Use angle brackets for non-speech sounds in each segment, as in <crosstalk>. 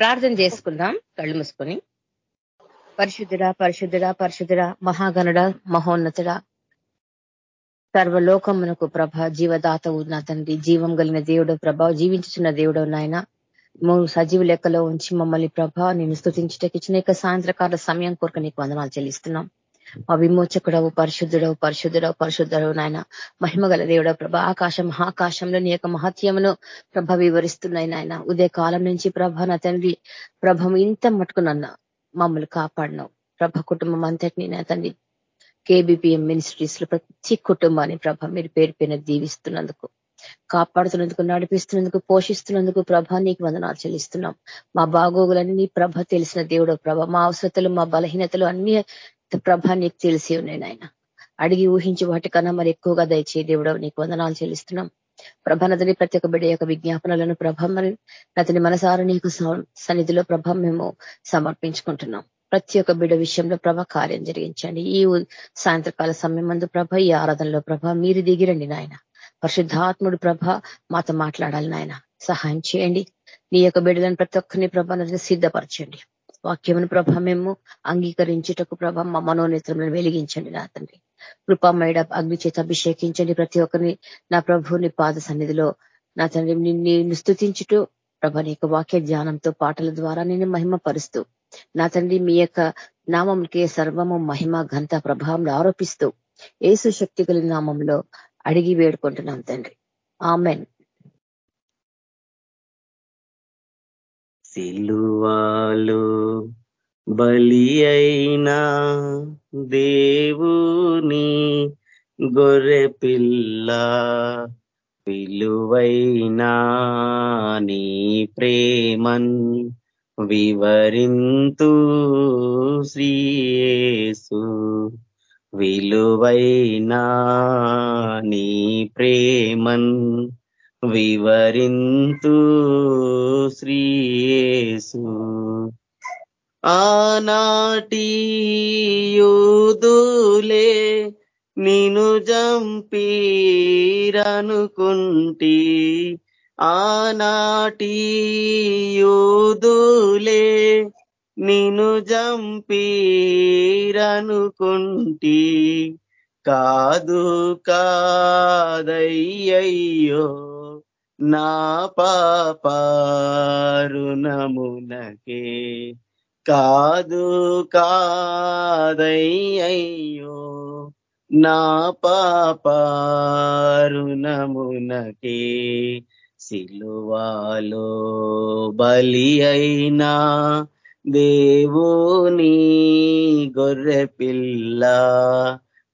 ప్రార్థన చేసుకుందాం కళ్ళు మూసుకొని. పరిశుద్ధుడ పరిశుద్ధుడ పరిశుద్ధుడ మహాగణుడ మహోన్నతుడ. సర్వలోకమునకు ప్రభ జీవదాతవు నా తండ్రి జీవం కలిగిన దేవుడు ప్రభ జీవించుచున్న దేవుడు నాయన. మూడు సజీవ లెక్కలో ఉంచి మమ్మల్ని ప్రభ నేను స్థుతించటకి ఇచ్చిన సాయంత్రకాల సమయం కొరకు నీకు వందనాలు చెల్లిస్తున్నాం. మా విమోచకుడవు పరిశుద్ధుడవు పరిశుద్ధుడవు పరిశుద్ధుడవు నాయన. మహిమగల దేవుడవు ప్రభ ఆకాశం మహాకాశంలో నీ యొక్క మహత్యమును ప్రభ వివరిస్తున్నాయి నాయన. ఉదయ కాలం నుంచి ప్రభ నా తండ్రి ప్రభం ఇంత మట్టుకునన్న మమ్మల్ని కాపాడినావు. ప్రభ కుటుంబం అంతటిని నా తండ్రి కేబిపిఎం మినిస్ట్రీస్లో ప్రతి కుటుంబాన్ని ప్రభ మీరు పేరు పైన దీవిస్తున్నందుకు కాపాడుతున్నందుకు నడిపిస్తున్నందుకు పోషిస్తున్నందుకు ప్రభ నీకు వందనాలు చెల్లిస్తున్నాం. మా బాగోగులన్నీ ప్రభ తెలిసిన దేవుడు ప్రభ. మా అవసరతలు మా బలహీనతలు అన్ని ప్రభ నీకు తెలిసి ఉన్నాయి నాయన. అడిగి ఊహించి వాటికన్నా మరి ఎక్కువగా దయచే దేవుడు నీకు వందనాలు చెల్లిస్తున్నాం. ప్రభ నదిని ప్రతి ఒక్క బిడ్డ యొక్క విజ్ఞాపనలను ప్రభ మరి నతని మనసార నీకు సన్నిధిలో ప్రభ మేము సమర్పించుకుంటున్నాం. ప్రతి ఒక్క బిడ్డ విషయంలో ప్రభ కార్యం జరిగించండి. ఈ సాయంత్రకాల సమయం మందు ప్రభ ఈ ఆరాధనలో ప్రభ మీరు దిగిరండి నాయన. పరిశుద్ధాత్ముడు ప్రభ మాతో మాట్లాడాలి నాయన. సహాయం చేయండి. నీ యొక్క బిడ్డలను ప్రతి ఒక్కరిని ప్రభ సిద్ధపరచండి. వాక్యమును ప్రభ మేము అంగీకరించుటకు ప్రభ మా మనోనేత్రములను వెలిగించండి నా తండ్రి. కృపామేడ అగ్ని చేత అభిషేకించండి ప్రతి ఒక్కరిని నా ప్రభుని పాద సన్నిధిలో. నా తండ్రి నిన్ను స్థుతించుటూ ప్రభ నీ వాక్య ధ్యానంతో పాటల ద్వారా నేను మహిమ పరుస్తూ నా తండ్రి మీ యొక్క నామంకే సర్వము మహిమ ఘంత ప్రభావం ఆరోపిస్తూ ఏసు శక్తి నామంలో అడిగి వేడుకుంటున్నాం తండ్రి. ఆమెన్. సిలువాలు బలి అయినా దేవుని గొర్రె పిల్ల విలువైనా నీ ప్రేమన్ వివరింతు శ్రీయేసు. విలువైనా నీ ప్రేమన్ వివరింతు శ్రీయేసు. ఆనాటి యూదులే నిను జంపీరనుకుంటి. ఆనాటి యూదులే నిను జంపీరనుకుంటి. కాదు కాదయ్యయ్యో నా పాపారుణమునకే. కాదు కాదయ్యయ్యో నా పాపారుణమునకే. సిలువాలో బలి అయినా దేవుని గొర్రె పిల్ల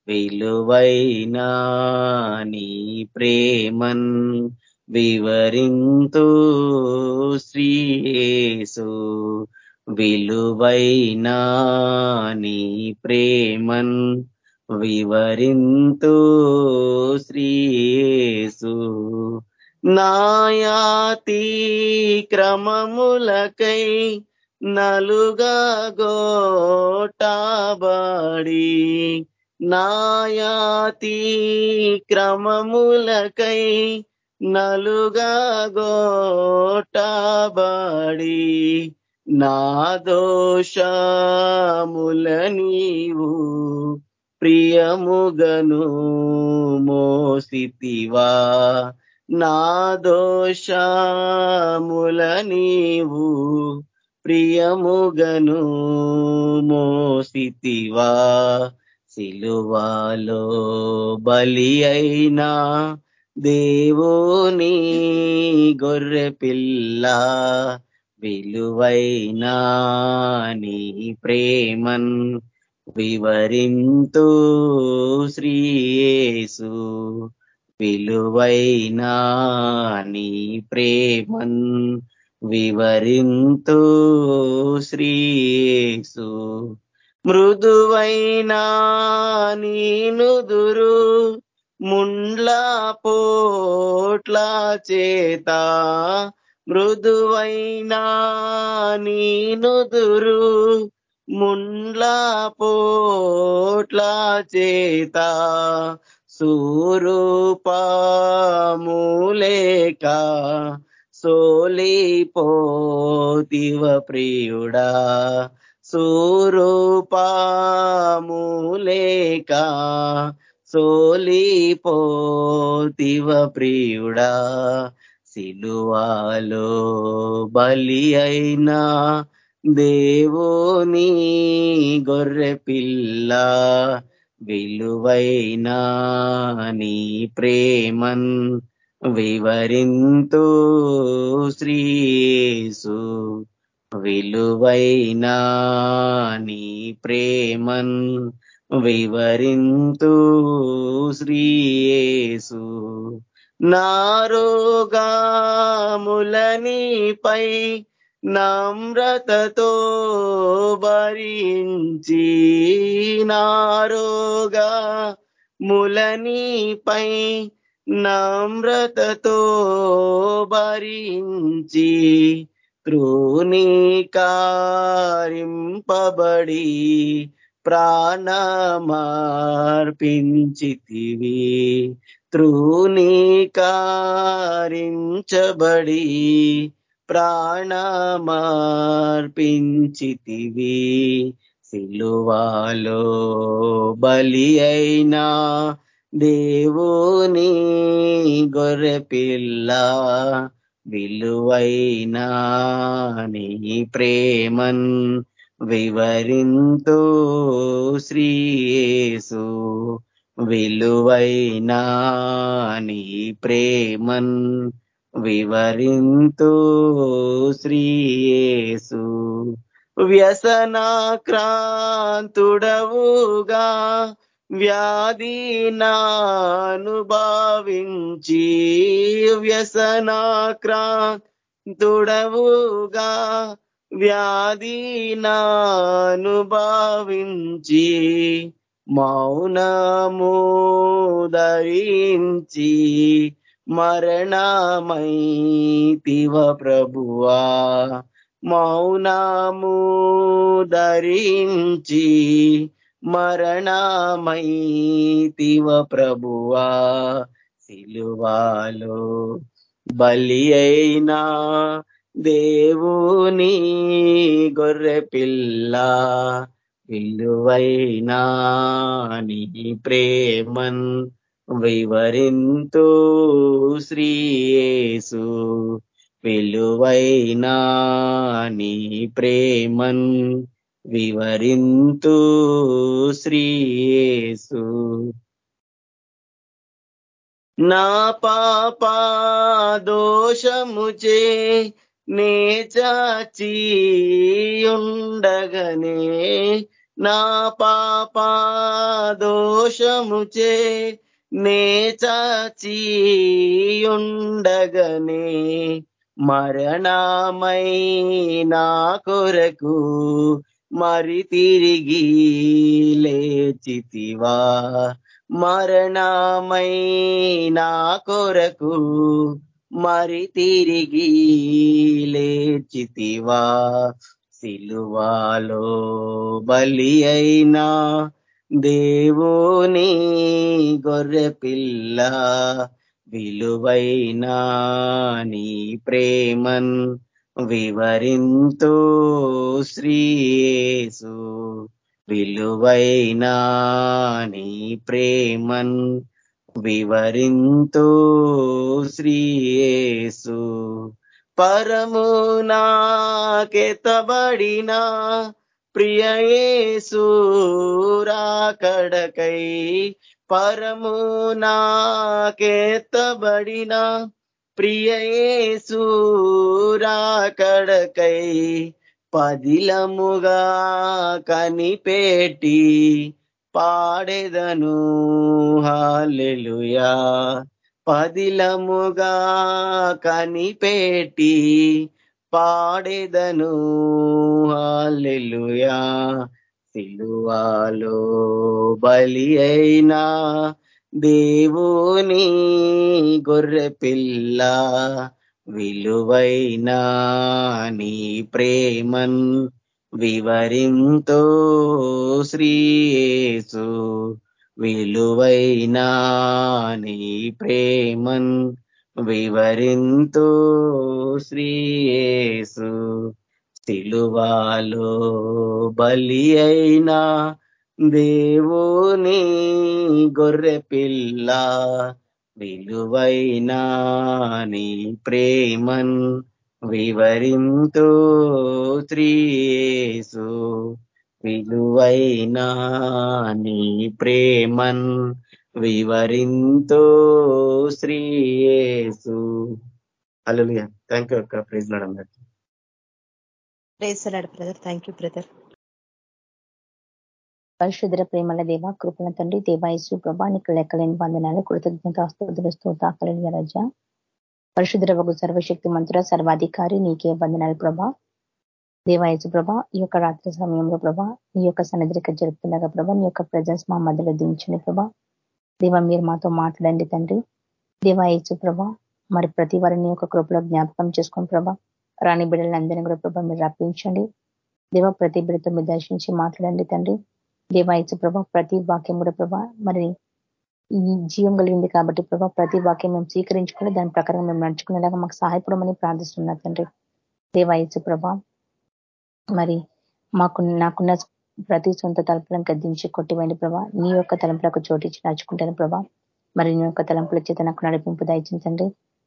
విలువైనా నీ ప్రేమన్ వివరింతు శ్రీయేసు విలువైనా నీ ప్రేమన్ వివరింతు శ్రీయేసు. నాయాతి క్రమములకై నలుగా గోటాబాడి నాయాతి క్రమములకై నలుగా గోటాబడి నా దోషముల నీవు ప్రియముగను మోసితివా. నా దోషముల నీవు ప్రియముగను మోసితివా. సిలువాలో బలి అయినా దేవుని గొర్రె పిల్ల విలువైనా నీ ప్రేమన్ వివరింతు శ్రీయేసు విలువైనా నీ ప్రేమన్ వివరింతు శ్రీయేసు మృదువైనా నీనుదురు ముండ్లా పోట్ల చేత మృదువైనా నీనుదురు. ముండ్లా పోట్ల చేత సూరూపములేక సోలిపోతివ ప్రియుడా. సూరూపాములేక సోలిపోతివ ప్రియుడా సిలువాలో బలి అయినా దేవుని గొర్రె పిల్ల విలువైనా నీ ప్రేమన్ వివరింతు శ్రీసు విలువైనా నీ ప్రేమన్ వివరింతు శ్రీయేసు నారోగాములనిపై నమ్రతతో భరించి నారోగా ములనిపై నమ్రతతో భరించి త్రూనికారింపబడి ప్రాణమార్పించితివి. త్రూనికారించబడి ప్రాణమార్పించితివి. సిలువాలో బలి అయినా దేవుని గొర్రె పిల్ల విలువైనా నీ ప్రేమన్ వివరింతో శ్రీయేసు విలువైనా నీ ప్రేమన్ వివరింతో శ్రీయేసు వ్యసనాక్రాంతుడవుగా వ్యాధి నానుభావించి వ్యసనాక్రాంతుడవుగా వ్యాధి నానుభావించి మౌనము ధరించి మరణమైతివ ప్రభువా. మౌనము ధరించి మరణమైతివ ప్రభువా. సిలువాలో బలి అయినా దేవుని గొర్రె పిల్ల విలువైనా నీ ప్రేమన్ వివరింతు శ్రీయేసు విలువైనా నీ ప్రేమన్ వివరింతు శ్రీయేసు. నా పాపా దోషముచే నే చాచి ఉండగనే నా పాపా దోషముచే నే చాచి ఉండగనే మరణమై నా కొరకు మరి తిరిగి లేచితివా? మరణమై నా కొరకు మరి తిరిగి లేచితివా సిలువాలో బలి అయినా దేవుని గొర్రె పిల్ల విలువైనా నీ ప్రేమన్ వివరింతో శ్రీయేసు విలువైనా నీ ప్రేమన్ వివరింతు శ్రీయేసు. పరము నాకెతబడిన ప్రియయేసు రాకడకై పరము నాకెత్తబడిన ప్రియయేసు రాకడకై పదిలముగా కనిపెట్టి పాడేదను. హాలెలుయా పదిలముగా కనిపెట్టి పాడేదను. హాలెలుయా సిలువాలో బలి అయినా దేవుని గొర్రె పిల్ల విలువైనా నీ ప్రేమన్ వివరింతో శ్రీయేసు విలువైనా నీ ప్రేమన్ వివరింతో శ్రీయేసు సిలువాలో బలి అయినా దేవుని గొర్రె పిల్ల విలువైనా నీ ప్రేమన్ వివరింతు శ్రీయేసు విలువైనా నీ ప్రేమన్ వివరింతో శ్రీయేసు. అల్లు థ్యాంక్ యూ అక్క. ప్రైజ్ లాడ్ అందరికీ. Praise lord brother thank you brother పరిశుద్ర ప్రేమల దేవ కృపణ తండ్రి దేవాయసు ప్రభా నీకు లెక్కలేని బంధనాలు కృతజ్ఞత స్తోతాకలేని రజ. పరిశుద్ర సర్వశక్తి మంత్ర సర్వాధికారి నీకే బంధనాలు ప్రభా. దేవాయసు ప్రభ ఈ యొక్క రాత్రి సమయంలో ప్రభా నీ యొక్క సన్నిధిక జరుపుతుండగా ప్రభా నీ యొక్క ప్రజెన్స్ మా మధ్యలో దించండి ప్రభా. దేవ మీరు మాతో మాట్లాడండి తండ్రి. దేవాయసు ప్రభ మరి ప్రతి వారిని యొక్క కృపలో జ్ఞాపకం చేసుకుని ప్రభా రాణి బిడ్డలందరినీ కూడా ప్రభా మీరు రప్పించండి. దేవ ప్రతి బిడ్డతో మీరు దర్శించి మాట్లాడండి తండ్రి. దేవాయసు ప్రభ ప్రతి వాక్యం కూడా ప్రభా మరి జీవం కలిగింది కాబట్టి ప్రభా ప్రతి వాక్యం మేము స్వీకరించుకొని దాని ప్రకారం మేము నడుచుకునేలాగా మాకు సహాయపడమని ప్రార్థిస్తున్నా తండ్రి. దేవాయసు ప్రభా మరి మాకు నాకున్న ప్రతి సొంత తలుపులను గద్దించి కొట్టివేయండి ప్రభా. నీ యొక్క తలంపులకు చోటించి నడుచుకుంటాను ప్రభా. మరి నీ యొక్క తలంపుల చేత నాకు నడిపింపు దయచించండి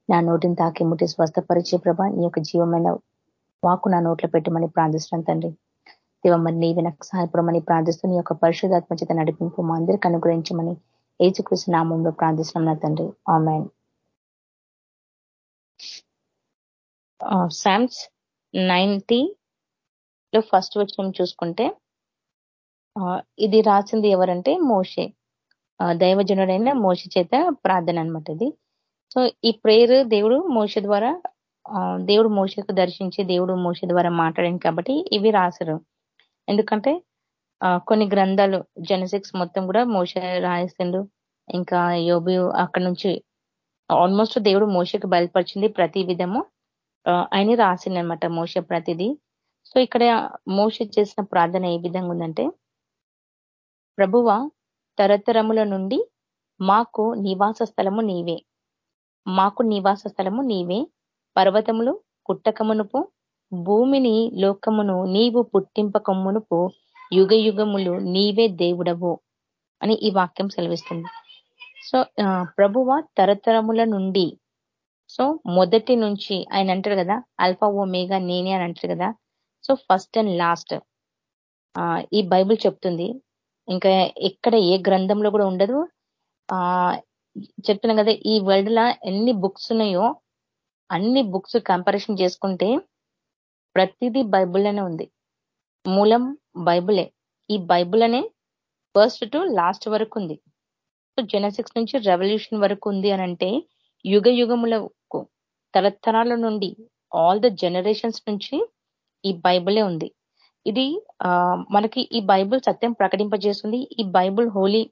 నా నోటిని తాకి ముట్టి స్వస్థపరిచే ప్రభా నీ యొక్క జీవమైన వాకు నా నోట్లో పెట్టమని ప్రార్థిస్తున్నాను తండ్రి. దేవ మరి నీవి నాకు సహాయపడమని ప్రార్థిస్తూ నీ యొక్క పరిశుధాత్మ చేత నడిపింపు మా అందరికి అనుగ్రహించమని ఏచుకృష్ణ నామంలో ప్రార్థిస్తున్నాం నా తండ్రి. ఆమెన్. శామ్స్ నైన్టీ లో ఫస్ట్ వచ్చిన చూసుకుంటే ఇది రాసింది ఎవరంటే మోషే. దైవజనుడైన మోష చేత ప్రార్థన అనమాట ఇది. సో ఈ ప్రేయర్ దేవుడు మోష ద్వారా దేవుడు మోషకు దర్శించి దేవుడు మోష ద్వారా మాట్లాడింది కాబట్టి ఇవి రాసరు ఎందుకంటే కొన్ని గ్రంథాలు జెనసిక్స్ మొత్తం కూడా మోస రాయిస్తుండు ఇంకా యోబి అక్కడ నుంచి ఆల్మోస్ట్ దేవుడు మోసకి బయలుపరిచింది ప్రతి విధము ఆయన రాసిందనమాట మోస ప్రతిదీ. సో ఇక్కడ మోస చేసిన ప్రార్థన ఏ విధంగా ఉందంటే ప్రభువ తరతరముల నుండి మాకు నివాస స్థలము నీవే. మాకు నివాస స్థలము నీవే. పర్వతములు కుట్టకమునుపు భూమిని లోకమును నీవు పుట్టింపకమునుపు యుగ యుగములు నీవే దేవుడవు అని ఈ వాక్యం సెలవిస్తుంది. సో ప్రభువ తరతరముల నుండి సో మొదటి నుంచి ఆయన అంటారు కదా అల్ఫా ఓమేగా నేనే అని అంటారు కదా సో ఫస్ట్ అండ్ లాస్ట్ ఈ బైబుల్ చెప్తుంది. ఇంకా ఎక్కడ ఏ గ్రంథంలో కూడా ఉండదు. ఆ చెప్తున్నా కదా ఈ వరల్డ్ లా ఎన్ని బుక్స్ ఉన్నాయో అన్ని బుక్స్ కంపారిజన్ చేసుకుంటే ప్రతిదీ బైబుల్లోనే ఉంది. మూలం బైబులే. ఈ బైబుల్ అనే ఫస్ట్ టు లాస్ట్ వరకు ఉంది సో జెనసిక్స్ నుంచి రెవల్యూషన్ వరకు ఉంది అనంటే యుగ యుగములకు తరతరాల నుండి ఆల్ ద జనరేషన్స్ నుంచి ఈ బైబులే ఉంది. ఇది మనకి ఈ బైబుల్ సత్యం ప్రకటింపజేస్తుంది. ఈ బైబుల్ హోలీ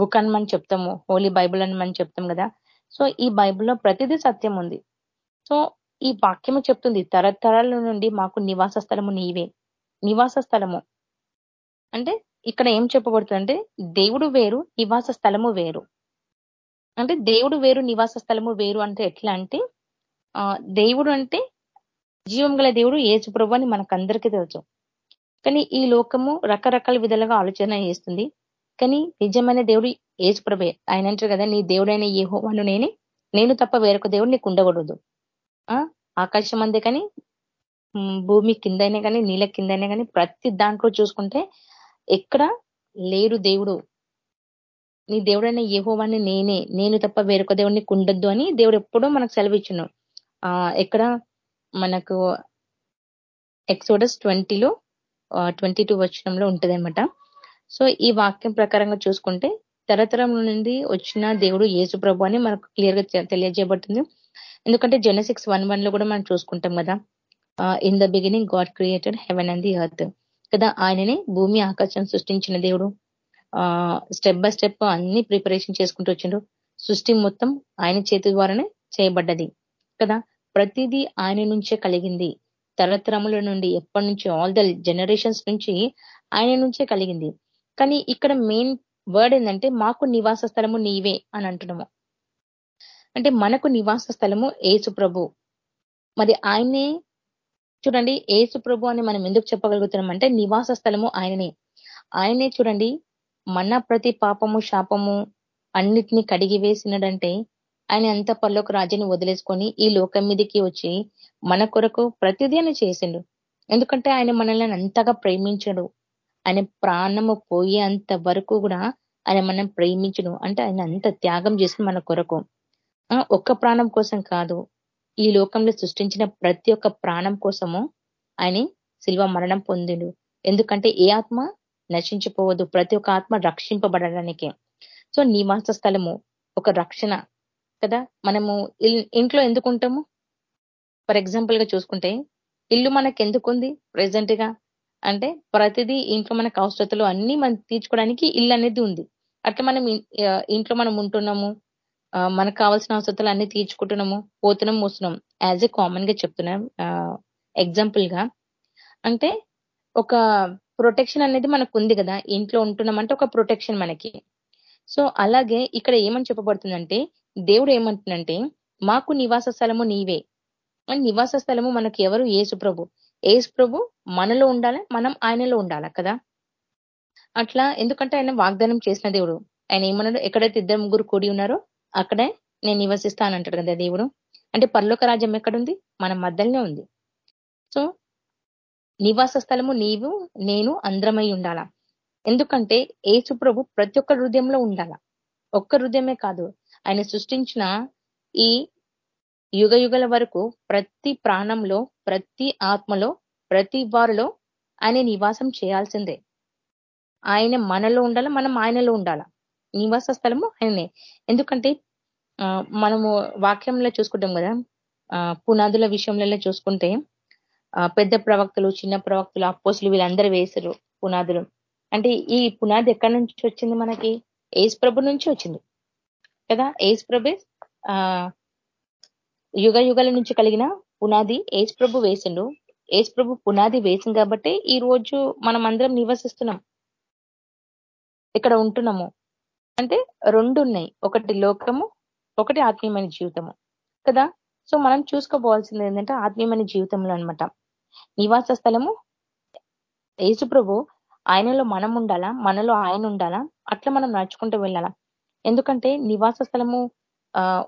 బుక్ అని మనం చెప్తాము. హోలీ బైబుల్ అని మనం చెప్తాం కదా. సో ఈ బైబుల్లో ప్రతిదీ సత్యం ఉంది. సో ఈ వాక్యము చెప్తుంది తరతరాల నుండి మాకు నివాస స్థలము నీవే. నివాస స్థలము. అంటే ఇక్కడ ఏం చెప్పబడుతుందంటే దేవుడు వేరు నివాస స్థలము వేరు. అంటే దేవుడు వేరు నివాస స్థలము వేరు అంటే ఎట్లా అంటే దేవుడు అంటే జీవం గల దేవుడు ఏసు ప్రభు అని మనకందరికీ తెలుసు. కానీ ఈ లోకము రకరకాల విధాలుగా ఆలోచన చేస్తుంది. కానీ నిజమైన దేవుడు ఏసు ప్రభే. ఆయన అంటారు కదా నీ దేవుడైన ఏ హోవాను నేనే. నేను తప్ప వేరొక దేవుడు నీకు ఉండకూడదు. ఆకాశం అందే కానీ భూమి కిందైనా కానీ నీళ్ళ కిందైనా కానీ ప్రతి దాంట్లో చూసుకుంటే ఎక్కడ లేరు దేవుడు. నీ దేవుడైన ఏహోవాన్ని నేనే. నేను తప్ప వేరొక దేవుడిని కుండద్దు అని దేవుడు ఎప్పుడో మనకు సెలవిచ్చును. ఎక్కడ మనకు ఎక్సోడస్ ట్వంటీలో ట్వంటీ టూ వచ్చినంలో ఉంటుందన్నమాట. సో ఈ వాక్యం ప్రకారంగా చూసుకుంటే తరతరం నుండి వచ్చిన దేవుడు యేసు ప్రభు అని మనకు క్లియర్గా తెలియజేయబడుతుంది. ఎందుకంటే జెనసిక్స్ వన్ వన్లో కూడా మనం చూసుకుంటాం కదా. In the beginning God created heaven and the earth కదా? ఆయననే భూమి ఆకాశం సృష్టించిన దేవుడు. స్టెప్ బై స్టెప్ అన్ని ప్రిపరేషన్ చేసుకుంటూ వచ్చిండు. సృష్టి మొత్తం ఆయన చేతి ద్వారానే చేయబడ్డది. కదా? ప్రతిదీ ఆయన నుంచే కలిగింది. తరతరముల నుండి ఎప్పటి నుంచి ఆల్ ద జనరేషన్స్ నుంచి ఆయన నుంచే కలిగింది. కానీ ఇక్కడ మెయిన్ వర్డ్ ఏంటంటే మాకు నివాస స్థలము నీవే అని అంటున్నాము. అంటే మనకు నివాస స్థలము ఏసు ప్రభు మరి ఆయనే చూడండి ఏసు ప్రభు అని మనం ఎందుకు చెప్పగలుగుతున్నాం అంటే నివాస స్థలము ఆయననే. ఆయనే చూడండి మన ప్రతి పాపము శాపము అన్నిటినీ కడిగి వేసినడంటే ఆయన అంత పర్లోక రాజ్యాన్ని వదిలేసుకొని ఈ లోకం మీదకి వచ్చి మన కొరకు ప్రతిదీ అని చేసిండు. ఎందుకంటే ఆయన మనల్ని అంతగా ప్రేమించడు. ఆయన ప్రాణము పోయేంత వరకు కూడా ఆయన మనం ప్రేమించడు. అంటే ఆయన అంత త్యాగం చేసిన మన కొరకు. ఒక్క ప్రాణం కోసం కాదు. ఈ లోకంలో సృష్టించిన ప్రతి ఒక్క ప్రాణం కోసము ఆయన శిల్వ మరణం పొందిండు. ఎందుకంటే ఏ ఆత్మ నశించిపోవద్దు ప్రతి ఒక్క ఆత్మ రక్షింపబడడానికి. సో నివాస స్థలము ఒక రక్షణ కదా? మనము ఇంట్లో ఎందుకు ఉంటాము? ఫర్ ఎగ్జాంపుల్గా చూసుకుంటే ఇల్లు మనకు ఎందుకుంది ప్రెసెంట్గా అంటే ప్రతిదీ ఇంట్లో మనకు అవసరతలు అన్ని మనం తీర్చుకోవడానికి ఇల్లు అనేది ఉంది. అట్లా మనం ఇంట్లో మనం ఉంటున్నాము మనకు కావాల్సిన అవసరతలు అన్ని తీర్చుకుంటున్నాము పోతున్నాం మూస్తున్నాం. యాజ్ ఏ కామన్గా చెప్తున్నాం ఎగ్జాంపుల్గా. అంటే ఒక ప్రొటెక్షన్ అనేది మనకు ఉంది కదా ఇంట్లో ఉంటున్నామంటే ఒక ప్రొటెక్షన్ మనకి. సో అలాగే ఇక్కడ ఏమని చెప్పబడుతుందంటే దేవుడు ఏమంటుందంటే మాకు నివాస స్థలము నీవే. నివాస స్థలము మనకు ఎవరు? ఏసు ప్రభు. ఏసు ప్రభు మనలో ఉండాలి? మనం ఆయనలో ఉండాలి కదా? అట్లా ఎందుకంటే ఆయన వాగ్దానం చేసిన దేవుడు. ఆయన ఏమన్నాడు? ఎక్కడైతే ఇద్దరు ముగ్గురు కూడి ఉన్నారో అక్కడే నేను నివసిస్తాను అంటాడు కదా దేవుడు. అంటే పర్లోక రాజ్యం ఎక్కడుంది? మన మధ్యలోనే ఉంది. సో నివాస స్థలము నీవు నేను అందరమై ఉండాలా. ఎందుకంటే ఏసు ప్రభు ప్రతి ఒక్క హృదయంలో ఉండాల. ఒక్క హృదయమే కాదు ఆయన సృష్టించిన ఈ యుగ యుగల వరకు ప్రతి ప్రాణంలో ప్రతి ఆత్మలో ప్రతి వారిలో ఆయన నివాసం చేయాల్సిందే. ఆయన మనలో ఉండాల? మనం ఆయనలో ఉండాల? నివాస స్థలము ఆయననే ఎందుకంటే మనము వాక్యంలో చూసుకుంటాం కదా పునాదుల విషయంలో చూసుకుంటే పెద్ద ప్రవక్తలు చిన్న ప్రవక్తలు అప్పోసులు వీళ్ళందరూ వేశారు పునాదులు. అంటే ఈ పునాది ఎక్కడి నుంచి వచ్చింది మనకి? ఏజ్ ప్రభు నుంచి వచ్చింది. కదా? ఏజ్ ప్రభే ఆ యుగ యుగాల నుంచి కలిగిన పునాది ఏజ్ ప్రభు వేసిండు. ఏజ్ ప్రభు పునాది వేసింది కాబట్టి ఈ రోజు మనం అందరం నివసిస్తున్నాం. ఇక్కడ ఉంటున్నాము. అంటే రెండు ఉన్నాయి ఒకటి లోకము ఒకటి ఆత్మీయమైన జీవితము. కదా? సో మనం చూసుకోవాల్సింది ఏంటంటే ఆత్మీయమైన జీవితంలో అనమాట నివాస స్థలము యేసు ప్రభు ఆయనలో మనం ఉండాలా? మనలో ఆయన ఉండాలా? అట్లా మనం నడుచుకుంటూ వెళ్ళాలా? ఎందుకంటే నివాస స్థలము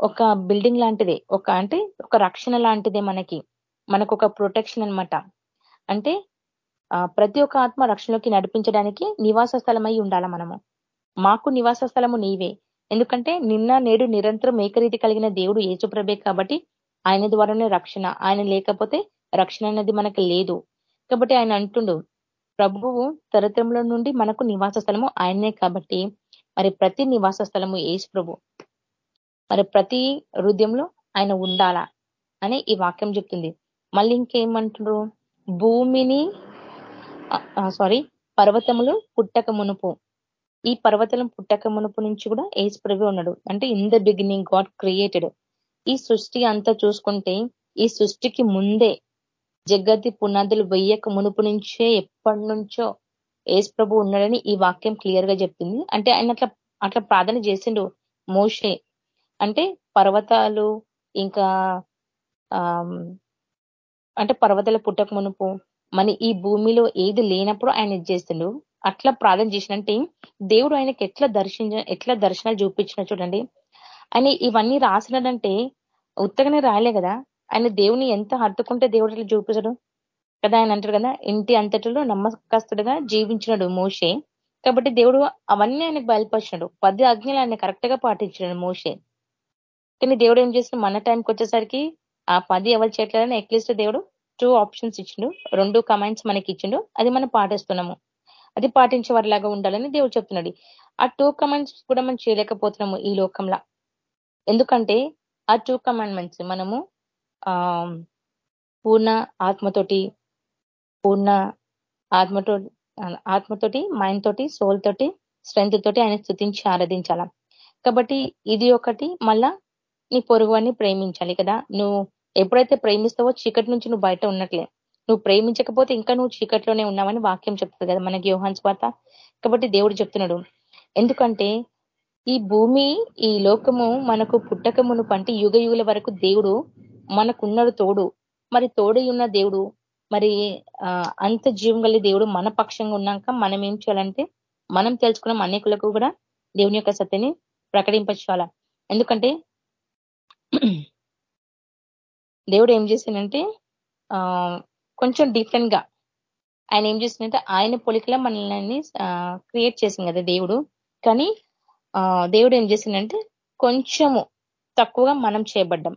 ఒక బిల్డింగ్ లాంటిదే. ఒక అంటే ఒక రక్షణ లాంటిదే మనకి. మనకు ఒక ప్రొటెక్షన్ అనమాట అంటే ప్రతి ఒక్క ఆత్మ రక్షణలోకి నడిపించడానికి నివాస స్థలమై ఉండాల మనము? మాకు నివాస స్థలము నీవే. ఎందుకంటే నిన్న నేడు నిరంతరం ఏకరీతి కలిగిన దేవుడు ఏచుప్రభే కాబట్టి ఆయన ద్వారానే రక్షణ. ఆయన లేకపోతే రక్షణ అనేది మనకు లేదు. కాబట్టి ఆయన అంటుండు ప్రభువు తరతరంలో నుండి మనకు నివాస స్థలము ఆయనే కాబట్టి మరి ప్రతి నివాస స్థలము ఏసు ప్రభు మరి ప్రతి హృదయంలో ఆయన ఉండాలా అని ఈ వాక్యం చెప్తుంది. మళ్ళీ ఇంకేమంటారు భూమిని సారీ పర్వతములు పుట్టక మునుపు ఈ పర్వతం పుట్టక మునుపు నుంచి కూడా ఏజ్ ప్రభు ఉన్నాడు. అంటే in the beginning God created ఈ సృష్టి అంతా చూసుకుంటే ఈ సృష్టికి ముందే జగతి పునాదులు వెయ్యక మునుపు నుంచే ఎప్పటి నుంచో ఏజ్ ప్రభు ఉన్నాడని ఈ వాక్యం క్లియర్గా చెప్తుంది అంటే ఆయన అట్లా అట్లా ప్రార్థన చేసిండు మోషే. అంటే పర్వతాలు ఇంకా అంటే పర్వతాల పుట్టక మునుపు మన ఈ భూమిలో ఏది లేనప్పుడు ఆయన చేస్తుండు? అట్లా ప్రార్థన చేసినంటే దేవుడు ఆయనకి ఎట్లా దర్శించ ఎట్లా దర్శనాలు చూపించిన చూడండి. ఆయన ఇవన్నీ రాసినాడంటే ఉత్తగానే రాయలే కదా. ఆయన దేవుని ఎంత హత్తుకుంటే దేవుడు అట్లా చూపించడు కదా ఆయన అంటాడు కదా ఇంటి అంతటిలో నమ్మకస్తుడుగా జీవించినాడు మోషే. కాబట్టి దేవుడు అవన్నీ ఆయనకు బయలుపరిచినాడు. పది ఆజ్ఞలు ఆయన కరెక్ట్గా పాటించినాడు మోషే. కానీ దేవుడు ఏం చేసిన మన టైంకి వచ్చేసరికి ఆ పది ఎవరు చేయట్లేదని ఎట్లీస్ట్ దేవుడు టూ ఆప్షన్స్ ఇచ్చిండు. రెండు కమాండ్స్ మనకి ఇచ్చిండు. అది మనం పాటిస్తున్నాము. అది పాటించే వారిలాగా ఉండాలని దేవుడు చెప్తున్నాడు. ఆ టూ కమాండ్స్ కూడా మనం చేయలేకపోతున్నాము ఈ లోకంలో. ఎందుకంటే ఆ టూ కమాండ్మెంట్స్ మనము ఆ పూర్ణ ఆత్మతోటి పూర్ణ ఆత్మతో ఆత్మతోటి మైండ్ తోటి సోల్ తోటి స్ట్రెంత్ తోటి ఆయన స్థుతించి ఆరాధించాల? కాబట్టి ఇది ఒకటి. మళ్ళా నీ పొరుగువాన్ని ప్రేమించాలి కదా. నువ్వు ఎప్పుడైతే ప్రేమిస్తావో చీకటి నుంచి నువ్వు బయట ఉన్నట్లే. నువ్వు ప్రేమించకపోతే ఇంకా నువ్వు చీకట్లోనే ఉన్నావని వాక్యం చెప్తుంది కదా మనకి యోహాన్స్ వార్త. కాబట్టి దేవుడు చెప్తున్నాడు ఎందుకంటే ఈ భూమి ఈ లోకము మనకు పుట్టకమును పంటి యుగ యుగుల వరకు దేవుడు మనకున్నాడు తోడు. మరి తోడై ఉన్న దేవుడు మరి అంత జీవం కలిగి దేవుడు మన పక్షంగా ఉన్నాక మనం ఏం చేయాలంటే మనం తెలుసుకున్నాం అనేకులకు కూడా దేవుని యొక్క సత్యని ప్రకటించాల ఎందుకంటే <clears throat> దేవుడు ఏం చేసిందంటే కొంచెం డిఫరెంట్గా. ఆయన ఏం చేసిందంటే ఆయన పొలికలో మనల్ని క్రియేట్ చేసింది కదా దేవుడు. కానీ దేవుడు ఏం చేసిందంటే కొంచెము తక్కువగా మనం చేయబడ్డాం.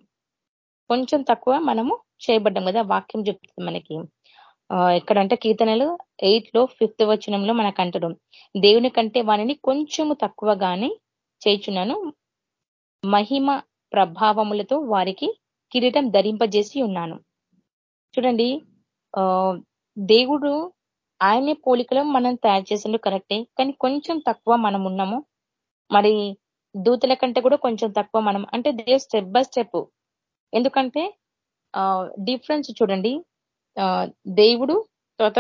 కొంచెం తక్కువ మనము చేయబడ్డాం కదా వాక్యం చెప్తుంది మనకి. ఎక్కడంటే కీర్తనలు ఎయిట్లో ఫిఫ్త్ వచనంలో మనకు అంటడం. దేవుని కంటే వానిని కొంచెము తక్కువగానే చేయుచున్నాను. మహిమ ప్రభావములతో వారికి కిరీటం ధరింపజేసి ఉన్నాను. చూడండి దేవుడు ఆయనే పోలికలో మనం తయారు చేసిండు కరెక్టే. కానీ కొంచెం తక్కువ మనం ఉన్నాము. మరి దూతల కంటే కూడా కొంచెం తక్కువ మనం అంటే దే స్టెప్ బై స్టెప్. ఎందుకంటే డిఫరెన్స్ చూడండి. దేవుడు తర్వాత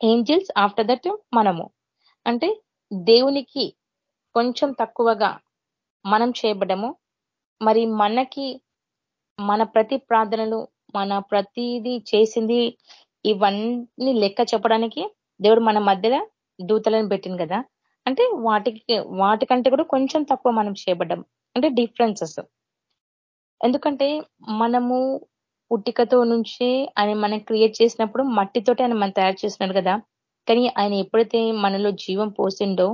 ఏంజిల్స్ ఆఫ్టర్ దట్ మనము. అంటే దేవునికి కొంచెం తక్కువగా మనం చేయబడము మరి మనకి మన ప్రతి ప్రార్థనలు మన ప్రతిదీ చేసింది ఇవన్నీ లెక్క చెప్పడానికి దేవుడు మన మధ్యలో దూతలను పెట్టింది కదా. అంటే వాటికి వాటికంటే కూడా కొంచెం తక్కువ మనం చేయబడ్డం. అంటే డిఫరెన్సెస్ ఎందుకంటే మనము పుట్టికతో నుంచి ఆయన మనం క్రియేట్ చేసినప్పుడు మట్టితోటి ఆయన మనం తయారు చేస్తున్నాడు కదా. కానీ ఆయన ఎప్పుడైతే మనలో జీవం పోసిండో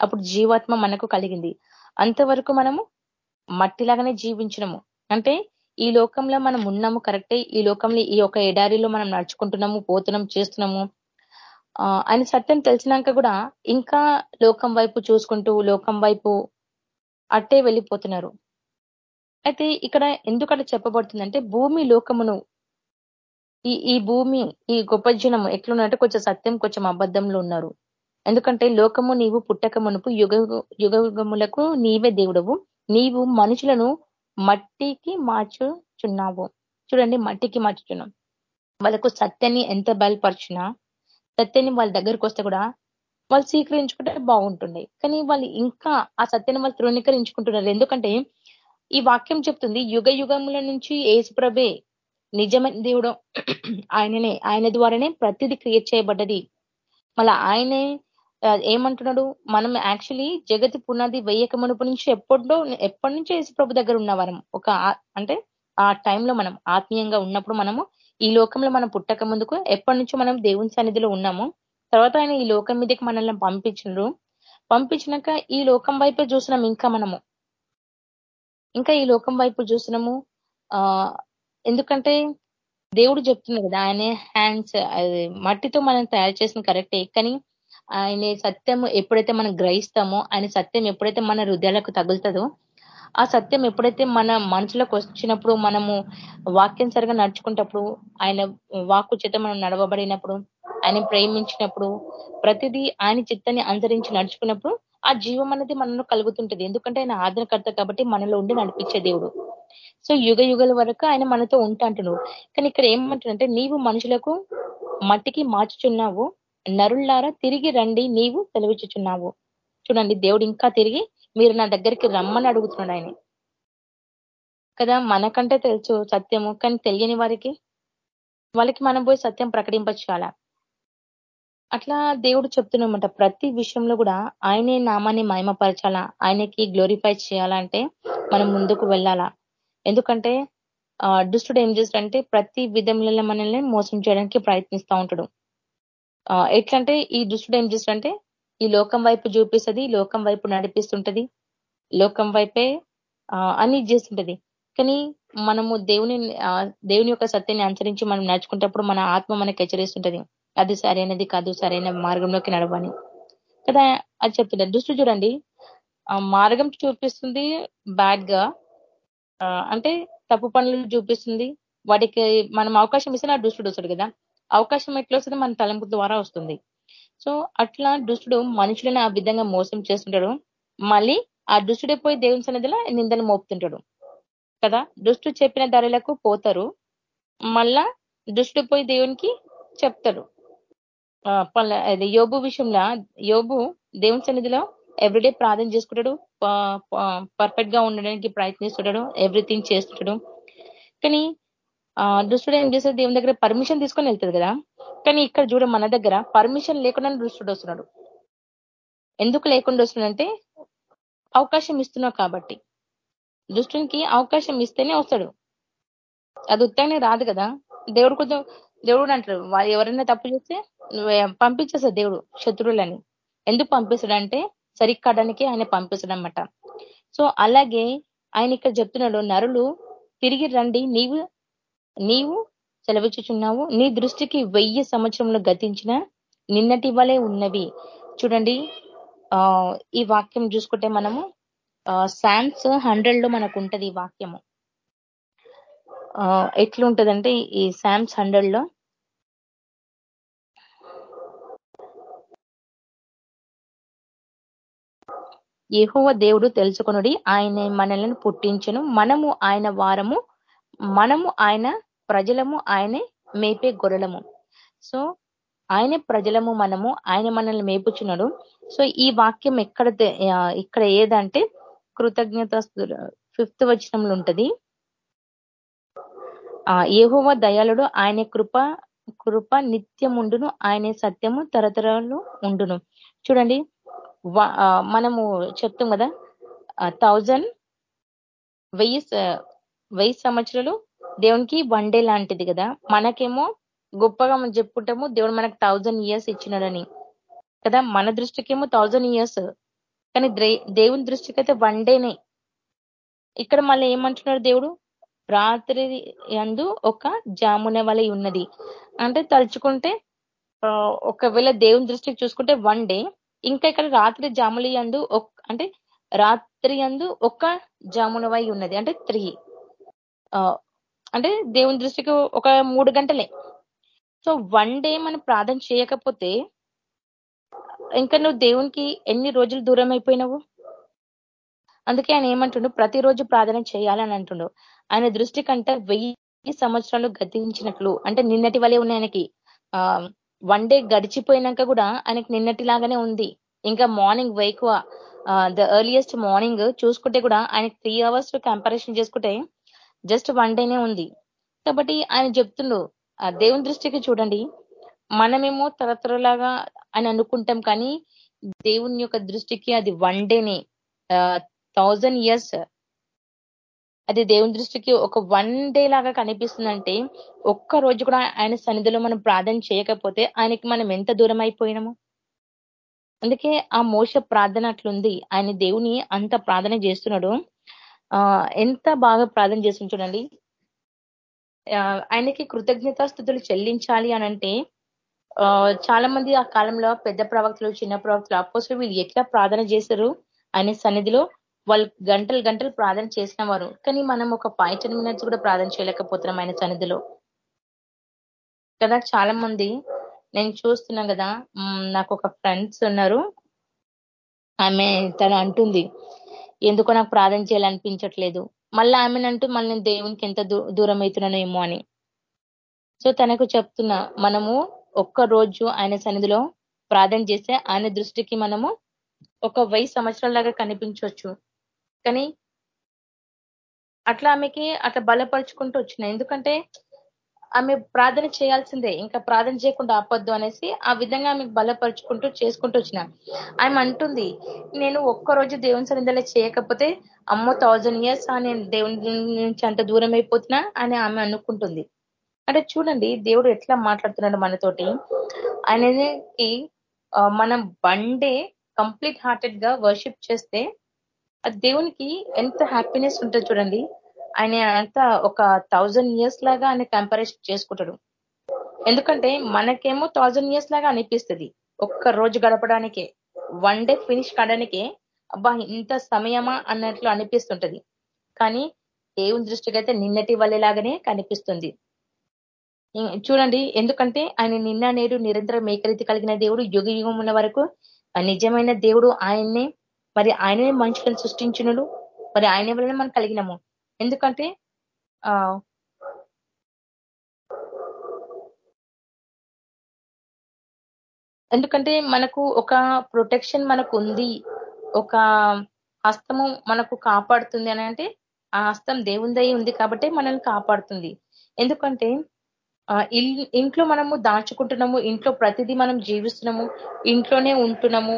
అప్పుడు జీవాత్మ మనకు కలిగింది. అంతవరకు మనము మట్టిలాగానే జీవించినము. అంటే ఈ లోకంలో మనం ఉన్నాము కరెక్టే? ఈ లోకంలో ఈ యొక్క ఎడారిలో మనం నడుచుకుంటున్నాము పోతున్నాం చేస్తున్నాము. ఆయన సత్యం తెలిసినాక కూడా ఇంకా లోకం వైపు చూసుకుంటూ లోకం వైపు అట్టే వెళ్ళిపోతున్నారు. అయితే ఇక్కడ ఎందుకంటే చెప్పబడుతుందంటే భూమి లోకమును ఈ ఈ భూమి ఈ గొప్ప జనము ఎట్లున్నట్టు కొంచెం సత్యం కొంచెం అబద్ధంలో ఉన్నారు. ఎందుకంటే లోకము నీవు పుట్టక మునుపు యుగ యుగములకు నీవే దేవుడవు. నీవు మనుషులను మట్టికి మార్చుచున్నావు. చూడండి మట్టికి మార్చుచున్నాం. వాళ్ళకు సత్యాన్ని ఎంత బయలుపరిచినా సత్యాన్ని వాళ్ళ దగ్గరికి వస్తే కూడా వాళ్ళు స్వీకరించుకుంటే బాగుంటుండే. కానీ వాళ్ళు ఇంకా ఆ సత్యాన్ని వాళ్ళు తృణీకరించుకుంటున్నారు. ఎందుకంటే ఈ వాక్యం చెప్తుంది యుగ యుగముల నుంచి ఏసుప్రభే నిజమైన దేవుడు. <clears throat> ఆయననే ఆయన ద్వారానే ప్రతిదీ క్రియేట్ చేయబడ్డది. మళ్ళా ఆయనే ఏమంటున్నాడు? మనం యాక్చువల్లీ జగతి పునాది వెయ్యక మునుపు నుంచి ఎప్పుడో ఎప్పటి నుంచో ప్రభు దగ్గర ఉన్నవారం ఒక అంటే ఆ టైంలో మనం ఆత్మీయంగా ఉన్నప్పుడు మనము ఈ లోకంలో మనం పుట్టక ముందుకు ఎప్పటి నుంచో మనం దేవుని సన్నిధిలో ఉన్నాము. తర్వాత ఆయన ఈ లోకం మీదకి మనల్ని పంపించరు పంపించినాక ఈ లోకం వైపే చూసినాం ఇంకా మనము. ఇంకా ఈ లోకం వైపు చూసినాము. ఆ ఎందుకంటే దేవుడు చెప్తున్నాడు కదా ఆయనే హ్యాండ్స్ మట్టితో మనం తయారు చేసిన కరెక్టే కానీ ఆయన సత్యం ఎప్పుడైతే మనం గ్రహిస్తామో ఆయన సత్యం ఎప్పుడైతే మన హృదయాలకు తగులుతుందో ఆ సత్యం ఎప్పుడైతే మన మనసులోకి వచ్చినప్పుడు మనము వాక్యం సరిగా నడుచుకుంటప్పుడు ఆయన వాక్కు చేత మనం నడవబడినప్పుడు ఆయన ప్రేమించినప్పుడు ప్రతిదీ ఆయన చిత్తాన్ని అనుసరించి నడుచుకున్నప్పుడు ఆ జీవం అనేది మనలో కలుగుతుంటది. ఎందుకంటే ఆయన ఆదరణకర్త కాబట్టి మనలో ఉండి నడిపించే దేవుడు. సో యుగ యుగల వరకు ఆయన మనతో ఉంటా అంటున్నాడు. కానీ ఇక్కడ ఏమంటుందంటే నీవు మనుషులకు మట్టికి మార్చుచున్నావు నరుల్లారా తిరిగి రండి నీవు తెలివిచ్చుచున్నావు చూడండి దేవుడు ఇంకా తిరిగి మీరు నా దగ్గరికి రమ్మని అడుగుతున్నాడు ఆయన. కదా మనకంటే తెలుసు సత్యము కానీ తెలియని వారికి వాళ్ళకి మనం పోయి సత్యం ప్రకటింపచ్చాల అట్లా దేవుడు చెప్తున్నమాట ప్రతి విషయంలో కూడా ఆయనే నామాన్ని మహిమపరచాలా ఆయనకి గ్లోరిఫై చేయాలంటే మనం ముందుకు వెళ్ళాలా. ఎందుకంటే దుష్టుడు ఏం చేస్తాడంటే ప్రతి విధంలో మనల్ని మోసం చేయడానికి ప్రయత్నిస్తూ ఉంటాడు. ఎట్లంటే ఈ దుష్టుడు ఏం చేస్తుంటే ఈ లోకం వైపు చూపిస్తుంది లోకం వైపు నడిపిస్తుంటది. లోకం వైపే అని చేస్తుంటది. కానీ మనము దేవుని దేవుని యొక్క సత్యాన్ని అనుసరించి మనం నడుచుకుంటప్పుడు మన ఆత్మ మనకి హెచ్చరిస్తుంటది. అది సరైనది కాదు సరైన మార్గంలోకి నడవని కదా అది చెప్తుంటారు దుష్టు చూడండి. మార్గం చూపిస్తుంది బ్యాడ్గా. అంటే తప్పు పనులు చూపిస్తుంది. వాటికి మనం అవకాశం ఇస్తే నా దుష్టుడు వస్తాడు కదా. అవకాశం ఎట్లా వస్తుంది మన తలంపు ద్వారా వస్తుంది. సో అట్లా దుష్టుడు మనుషులను ఆ విధంగా మోసం చేస్తుంటాడు. మళ్ళీ ఆ దుష్టుడే పోయి దేవుని సన్నిధిలో నిందలు మోపుతుంటాడు. కదా? దుష్టు చెప్పిన ధరలకు పోతారు. మళ్ళా దుష్టు పోయి దేవునికి చెప్తాడు. యోబు విషయంలో యోబు దేవుని సన్నిధిలో ఎవ్రీడే ప్రార్థన చేసుకుంటాడు. పర్ఫెక్ట్గా ఉండడానికి ప్రయత్నిస్తుంటాడు. ఎవ్రీథింగ్ చేస్తుంటాడు. కానీ దుష్టుడు ఏం చేస్తే దేవుని దగ్గర పర్మిషన్ తీసుకొని వెళ్తుంది కదా? కానీ ఇక్కడ చూడ మన దగ్గర పర్మిషన్ లేకుండా దుష్టుడు వస్తున్నాడు. ఎందుకు లేకుండా వస్తున్నాడంటే అవకాశం ఇస్తున్నావు కాబట్టి. దుష్టునికి అవకాశం ఇస్తేనే వస్తాడు. అది ఉత్తగానే రాదు కదా? దేవుడు కొంచెం దేవుడు అంటారు వాళ్ళు ఎవరైనా తప్పు చేస్తే పంపించేస్తాడు దేవుడు శత్రువులని. ఎందుకు పంపిస్తాడంటే సరిక్కడానికి ఆయన పంపిస్తాడు అనమాట సో అలాగే ఆయన ఇక్కడ చెప్తున్నాడు నరులు తిరిగి రండి నీవు నీవు సెలవిచ్చుచున్నావు. నీ దృష్టికి వెయ్యి సంవత్సరంలో గతించిన నిన్నటి వలె ఉన్నవి. చూడండి ఈ వాక్యం చూసుకుంటే మనము శామ్స్ హండ్రెడ్లో మనకు ఉంటది ఈ వాక్యము. ఎట్లుంటదంటే ఈ శామ్స్ హండ్రెడ్లో యహోవ దేవుడు తెలుసుకునుడి ఆయన మనల్ని పుట్టించను. మనము ఆయన వారము మనము ఆయన ప్రజలము ఆయనే మేపే గొర్రెలము. సో ఆయనే ప్రజలము మనము ఆయన మనల్ని మేపుచున్నాడు. సో ఈ వాక్యం ఎక్కడ ఇక్కడ ఏదంటే కృతజ్ఞత ఫిఫ్త్ వచనంలో ఉంటది. ఏహోవ దయాళుడు ఆయన కృప కృప నిత్యముండును ఆయన సత్యము తరతరాలు ఉండును. చూడండి మనము చెప్తాం కదా థౌజండ్ వెయ్యి వెయ్యి సంవత్సరాలు దేవునికి వన్ డే లాంటిది కదా. మనకేమో గొప్పగా మనం చెప్పుకుంటాము దేవుడు మనకు థౌజండ్ ఇయర్స్ ఇచ్చినాడని. కదా మన దృష్టికేమో థౌజండ్ ఇయర్స్ కానీ దేవుని దృష్టికి అయితే వన్ డేనే ఇక్కడ మళ్ళీ ఏమంటున్నాడు దేవుడు? రాత్రి అందు ఒక జామున వలె ఉన్నది. అంటే తలుచుకుంటే ఒకవేళ దేవుని దృష్టికి చూసుకుంటే వన్ డే ఇంకా ఇక్కడ రాత్రి జాములి అందు అంటే రాత్రి అందు ఒక జామునవై ఉన్నది. అంటే త్రీ అంటే దేవుని దృష్టికి ఒక మూడు గంటలే. సో వన్ డే మనం ప్రార్థన చేయకపోతే ఇంకా నువ్వు దేవునికి ఎన్ని రోజులు దూరం అయిపోయినావు? అందుకే ఆయన ఏమంటుండు ప్రతిరోజు ప్రార్థన చేయాలని అంటుండు. ఆయన దృష్టి కంటే వెయ్యి సంవత్సరాలు గతించినట్లు అంటే నిన్నటి వలే ఉన్నాయి ఆయనకి. వన్ డే గడిచిపోయినాక కూడా ఆయనకి నిన్నటి లాగానే ఉంది. ఇంకా మార్నింగ్ వైకువ ద ఎర్లియస్ట్ మార్నింగ్ చూసుకుంటే కూడా ఆయనకి త్రీ అవర్స్ కంపారిజన్ చేసుకుంటే జస్ట్ వన్ డేనే ఉంది. కాబట్టి ఆయన చెప్తుండు ఆ దేవుని దృష్టికి చూడండి. మనమేమో తరతరలాగా అని అనుకుంటాం కానీ దేవుని యొక్క దృష్టికి అది వన్ డేనే. Thousand years. అది దేవుని దృష్టికి ఒక వన్ డే లాగా కనిపిస్తుందంటే ఒక్క రోజు కూడా ఆయన సన్నిధిలో మనం ప్రార్థన చేయకపోతే ఆయనకి మనం ఎంత దూరం అయిపోయినాము? అందుకే ఆ మోస ప్రార్థన అట్లుంది. ఆయన దేవుని అంత ప్రార్థన చేస్తున్నాడు. ఎంత బాగా ప్రార్థన చేసి చూడండి ఆయనకి కృతజ్ఞతాస్థుతులు చెల్లించాలి అనంటే చాలా మంది ఆ కాలంలో పెద్ద ప్రవక్తలు చిన్న ప్రవక్తలు అపోసులు వీళ్ళు ఎట్లా ప్రార్థన చేశారు ఆయన సన్నిధిలో వాళ్ళు గంటలు గంటలు ప్రార్థన చేసిన వారు. కానీ మనం ఒక ఫైవ్ టెన్ మినిట్స్ కూడా ప్రార్థన చేయలేకపోతున్నాం ఆయన సన్నిధిలో. కదా చాలా మంది నేను చూస్తున్నా కదా నాకు ఒక ఫ్రెండ్స్ ఉన్నారు. ఆమె తను అంటుంది ఎందుకో నాకు ప్రార్థన చేయాలనిపించట్లేదు. మళ్ళీ ఆమెనంటూ మళ్ళీ నేను దేవునికి ఎంత దూరం అవుతున్నాను అని. సో తనకు చెప్తున్నా మనము ఒక్క రోజు ఆయన సన్నిధిలో ప్రార్థన చేస్తే ఆయన దృష్టికి మనము ఒక వెయ్యి సంవత్సరాలాగా కనిపించవచ్చు కానీ అట్లా ఆమెకి అట్లా బలపరుచుకుంటూ వచ్చిన. ఎందుకంటే ఆమె ప్రార్థన చేయాల్సిందే. ఇంకా ప్రార్థన చేయకుండా ఆపొద్దు అనేసి ఆ విధంగా ఆమెకు బలపరుచుకుంటూ చేసుకుంటూ వచ్చిన. ఆమె అంటుంది నేను ఒక్కరోజు దేవుని సన్నిధిలో చేయకపోతే అమ్మో థౌజండ్ ఇయర్స్ నేను దేవుని నుంచి అంత దూరం అయిపోతున్నా అని ఆమె అనుకుంటుంది. అంటే చూడండి దేవుడు ఎట్లా మాట్లాడుతున్నాడు మనతోటి. ఆయనకి మనం బండే కంప్లీట్ హార్టెడ్గా వర్షిప్ చేస్తే దేవునికి ఎంత హ్యాపీనెస్ ఉంటుంది చూడండి. ఆయన అంతా ఒక థౌజండ్ ఇయర్స్ లాగా ఆయన కంపారిజన్ చేసుకుంటాడు. ఎందుకంటే మనకేమో థౌజండ్ ఇయర్స్ లాగా అనిపిస్తుంది. ఒక్క రోజు గడపడానికే వన్ డే ఫినిష్ కావడానికే అబ్బా ఇంత సమయమా అన్నట్లు అనిపిస్తుంటది. కానీ దేవుని దృష్టికి అయితే నిన్నటి వల్లలాగానే కనిపిస్తుంది. చూడండి ఎందుకంటే ఆయన నిన్న నేడు నిరంతరం ఏకరీతి కలిగిన దేవుడు యుగ యుగం ఉన్న వరకు నిజమైన దేవుడు ఆయన్నే మరి ఆయననే మనుషులను సృష్టించినడు మరి ఆయన వల్లనే మనం కలిగినాము. ఎందుకంటే ఆ ఎందుకంటే మనకు ఒక ప్రొటెక్షన్ మనకు ఉంది ఒక హస్తము మనకు కాపాడుతుంది అని అంటే ఆ హస్తం దేవుందై ఉంది కాబట్టి మనల్ని కాపాడుతుంది. ఎందుకంటే ఇంట్లో మనము దాచుకుంటున్నాము ఇంట్లో ప్రతిదీ మనం జీవిస్తున్నాము ఇంట్లోనే ఉంటున్నాము.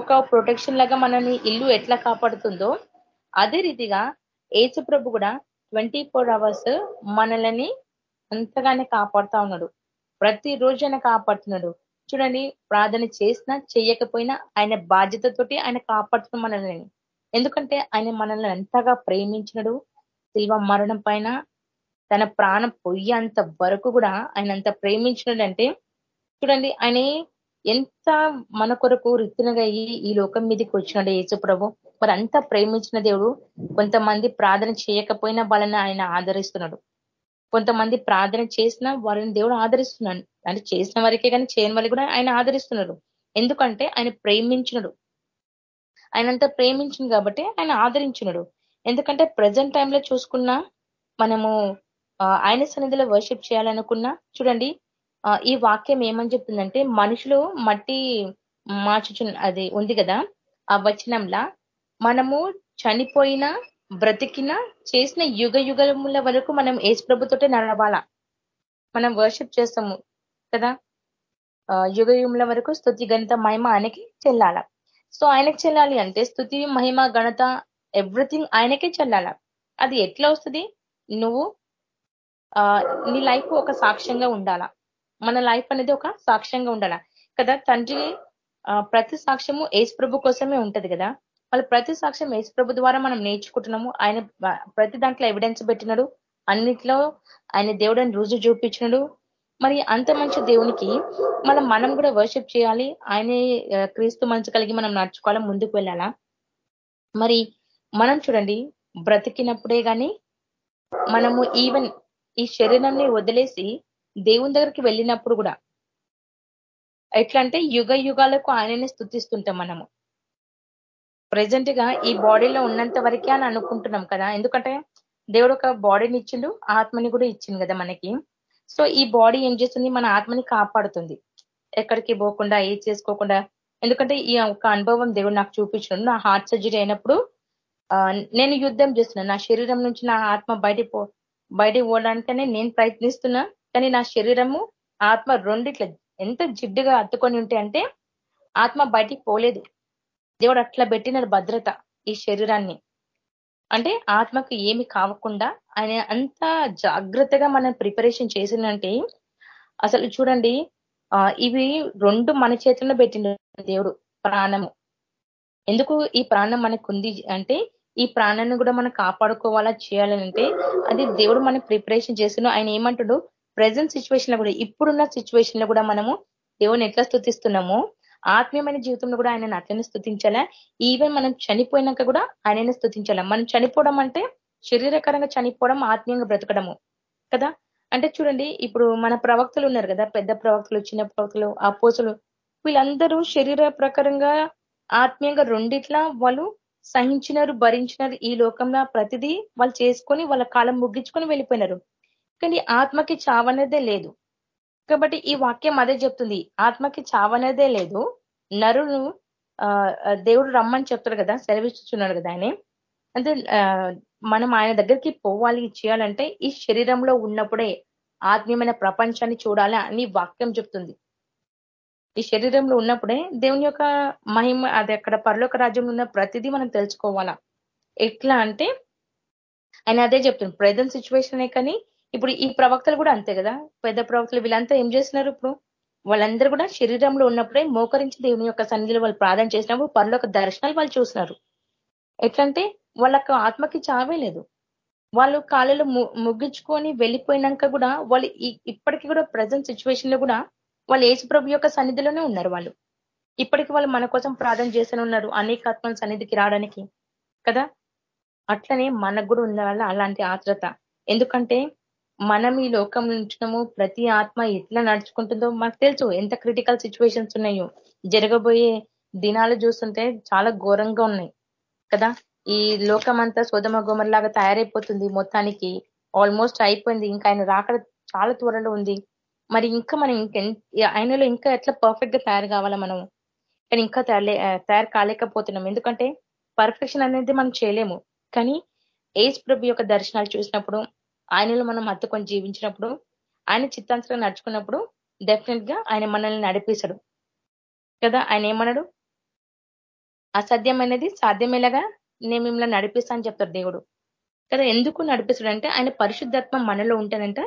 ఒక ప్రొటెక్షన్ లాగా మనల్ని ఇల్లు ఎట్లా కాపాడుతుందో అదే రీతిగా ఏసుప్రభు కూడా ట్వంటీ ఫోర్ అవర్స్ మనల్ని అంతగానే కాపాడుతా ఉన్నాడు. ప్రతి రోజు ఆయన కాపాడుతున్నాడు. చూడండి ప్రార్థన చేసినా చేయకపోయినా ఆయన బాధ్యతతోటి ఆయన కాపాడుతున్న మనల్ని. ఎందుకంటే ఆయన మనల్ని ఎంతగా ప్రేమించినడు. శిల్వ మరణం పైన తన ప్రాణం పోయేంత వరకు కూడా ఆయన అంత ప్రేమించినడంటే చూడండి ఆయన ఎంత మన కొరకు రిత్తినగా అయ్యి ఈ లోకం మీదకి వచ్చినాడు యేసు ప్రభు. మరి అంత ప్రేమించిన దేవుడు. కొంతమంది ప్రార్థన చేయకపోయినా వాళ్ళని ఆయన ఆదరిస్తున్నాడు. కొంతమంది ప్రార్థన చేసినా వాళ్ళని దేవుడు ఆదరిస్తున్నాడు. అంటే చేసిన వారికే కానీ చేయని వారికి కూడా ఆయన ఆదరిస్తున్నాడు. ఎందుకంటే ఆయన ప్రేమించినడు. ఆయనంత ప్రేమించింది కాబట్టి ఆయన ఆదరించినడు. ఎందుకంటే ప్రజెంట్ టైంలో చూసుకున్నా మనము ఆయన సన్నిధిలో వర్షిప్ చేయాలనుకున్నా చూడండి ఈ వాక్యం ఏమని చెప్తుందంటే మనుషులు మట్టి మార్చుచు అది ఉంది కదా ఆ వచనంలా మనము చనిపోయిన బ్రతికిన చేసిన యుగ యుగముల వరకు మనం ఏసు ప్రభుతోటే నడవాలా. మనం వర్షిప్ చేస్తాము కదా. యుగ యుగముల వరకు స్థుతి గణిత మహిమ ఆయనకి చెల్లాల. సో ఆయనకి చెల్లాలి అంటే స్థుతి మహిమ గణత ఎవ్రీథింగ్ ఆయనకే చెల్లాల. అది ఎట్లా వస్తుంది? నువ్వు నీ లైఫ్ ఒక సాక్ష్యంగా ఉండాలా. మన లైఫ్ అనేది ఒక సాక్ష్యంగా ఉండాల. కదా? తండ్రి ప్రతి సాక్ష్యము ఏసు ప్రభు కోసమే ఉంటది కదా? వాళ్ళ ప్రతి సాక్ష్యం ఏసు ప్రభు ద్వారా మనం నేర్చుకుంటున్నాము. ఆయన ప్రతి దాంట్లో ఎవిడెన్స్ పెట్టినాడు. అన్నిట్లో ఆయన దేవుడని రుజు చూపించినాడు. మరి అంత మంచి దేవునికి మనం మనం కూడా వర్షిప్ చేయాలి. ఆయనే క్రీస్తు మంచి కలిగి మనం నడుచుకోవాలా ముందుకు వెళ్ళాలా? మరి మనం చూడండి బ్రతికినప్పుడే కానీ మనము ఈవెన్ ఈ శరీరంని వదిలేసి దేవుని దగ్గరికి వెళ్ళినప్పుడు కూడా ఎట్లా అంటే యుగ యుగాలకు ఆయననే స్థుతిస్తుంటాం మనము. ప్రజెంట్గా ఈ బాడీలో ఉన్నంత వరకే అని అనుకుంటున్నాం కదా. ఎందుకంటే దేవుడు ఒక బాడీని ఇచ్చిండు ఆత్మని కూడా ఇచ్చింది కదా మనకి. సో ఈ బాడీ ఏం చేస్తుంది? మన ఆత్మని కాపాడుతుంది. ఎక్కడికి పోకుండా ఏది చేసుకోకుండా. ఎందుకంటే ఈ ఒక అనుభవం దేవుడు నాకు చూపించడం. నా హార్ట్ సర్జరీ అయినప్పుడు నేను యుద్ధం చేస్తున్నాను నా శరీరం నుంచి నా ఆత్మ బయట పో పోవడానికనే నేను ప్రయత్నిస్తున్నా. కానీ నా శరీరము ఆత్మ రెండిట్ల ఎంత జిడ్డుగా అత్తుకొని ఉంటే అంటే ఆత్మ బయటికి పోలేదు. దేవుడు అట్లా పెట్టినాడు భద్రత ఈ శరీరాన్ని. అంటే ఆత్మకు ఏమి కావకుండా ఆయన అంత జాగ్రత్తగా మనం ప్రిపరేషన్ చేసిందంటే అసలు చూడండి ఇవి రెండు మన చేతుల్లో పెట్టిండు దేవుడు ప్రాణము. ఎందుకు ఈ ప్రాణం మనకు ఉంది అంటే ఈ ప్రాణాన్ని కూడా మనం కాపాడుకోవాలా చేయాలంటే అది దేవుడు మనం ప్రిపరేషన్ చేస్తున్నాడు. ఆయన ఏమంటాడు? ప్రజెంట్ సిచ్యువేషన్లో కూడా ఇప్పుడున్న సిచ్యువేషన్లో కూడా మనము దేవుని ఎట్లా స్థుతిస్తున్నామో? ఆత్మీయమైన జీవితంలో కూడా ఆయనను అట్లనే స్థుతించాలా? ఈవెన్ మనం చనిపోయినాక కూడా ఆయననే స్థుతించాలా? మనం చనిపోవడం అంటే శరీరకరంగా చనిపోవడం ఆత్మీయంగా బ్రతకడము కదా? అంటే చూడండి ఇప్పుడు మన ప్రవక్తలు ఉన్నారు కదా పెద్ద ప్రవక్తలు చిన్న ప్రవక్తలు అపోసులు వీళ్ళందరూ శరీర ప్రకారంగా ఆత్మీయంగా రెండిట్లా వాళ్ళు సహించినారు భరించినారు ఈ లోకంలో ప్రతిదీ వాళ్ళు చేసుకొని వాళ్ళ కాలం ముగ్గించుకొని వెళ్ళిపోయినారు. కానీ ఆత్మకి చావనేదే లేదు. కాబట్టి ఈ వాక్యం అదే చెప్తుంది. ఆత్మకి చావనేదే లేదు. నరును దేవుడు రమ్మని చెప్తాడు కదా సెలవిస్తున్నాడు కదా ఆయన. అంటే మనం ఆయన దగ్గరికి పోవాలి చేయాలంటే ఈ శరీరంలో ఉన్నప్పుడే ఆత్మీయమైన ప్రపంచాన్ని చూడాలి అని వాక్యం చెప్తుంది. ఈ శరీరంలో ఉన్నప్పుడే దేవుని యొక్క మహిమ అది అక్కడ పరలోక రాజ్యంలో ఉన్న ప్రతిదీ మనం తెలుసుకోవాలా. ఎట్లా అంటే ఆయన అదే చెప్తుంది. ప్రజెంట్ సిచ్యువేషనే కానీ ఇప్పుడు ఈ ప్రవక్తలు కూడా అంతే కదా? పెద్ద ప్రవక్తలు వీళ్ళంతా ఏం చేస్తున్నారు ఇప్పుడు? వాళ్ళందరూ కూడా శరీరంలో ఉన్నప్పుడే మోకరించి దేవుని యొక్క సన్నిధిలో వాళ్ళు ప్రార్థన చేసినప్పుడు పరలోక దర్శనాలు వాళ్ళు చూసినారు ఎట్లంటే వాళ్ళకు ఆత్మకి చావే లేదు. వాళ్ళు కాళ్ళలో ముగ్గించుకొని వెళ్ళిపోయినాక కూడా వాళ్ళు ఇప్పటికీ కూడా ప్రజెంట్ సిచ్యువేషన్లో కూడా వాళ్ళు ప్రభు యొక్క సన్నిధిలోనే ఉన్నారు వాళ్ళు. ఇప్పటికి వాళ్ళు మన కోసం ప్రార్థన చేస్తూనే ఉన్నారు అనేక ఆత్మల సన్నిధికి రావడానికి. కదా? అట్లనే మనకు కూడా ఉండాలి అలాంటి ఆత్రత. ఎందుకంటే మనం ఈ లోకం నుంచినము ప్రతి ఆత్మ ఎట్లా నడుచుకుంటుందో మనకు తెలుసు. ఎంత క్రిటికల్ సిచ్యువేషన్స్ ఉన్నాయో. జరగబోయే దినాలు చూస్తుంటే చాలా ఘోరంగా ఉన్నాయి. కదా? ఈ లోకం అంతా సోదమ లాగా తయారైపోతుంది మొత్తానికి. ఆల్మోస్ట్ అయిపోయింది. ఇంకా ఆయన రాకడ చాలా త్వరలో ఉంది. మరి ఇంకా మనం ఇంకె ఆయనలో ఇంకా ఎట్లా పర్ఫెక్ట్గా తయారు కావాలా మనం కానీ ఇంకా తయారు కాలేకపోతున్నాం. ఎందుకంటే పర్ఫెక్షన్ అనేది మనం చేయలేము. కానీ ఏజ్ ప్రభు యొక్క దర్శనాలు చూసినప్పుడు ఆయనలో మనం హత్తుకొని జీవించినప్పుడు ఆయన చిత్తాంతరంగా నడుచుకున్నప్పుడు డెఫినెట్గా ఆయన మనల్ని నడిపిస్తాడు. కదా ఆయన ఏమన్నాడు? అసాధ్యమైనది సాధ్యమేలాగా నేను మిమ్మల్ని నడిపిస్తా అని చెప్తాడు దేవుడు. కదా ఎందుకు నడిపిస్తాడు అంటే ఆయన పరిశుద్ధాత్మ మనలో ఉంటేనంట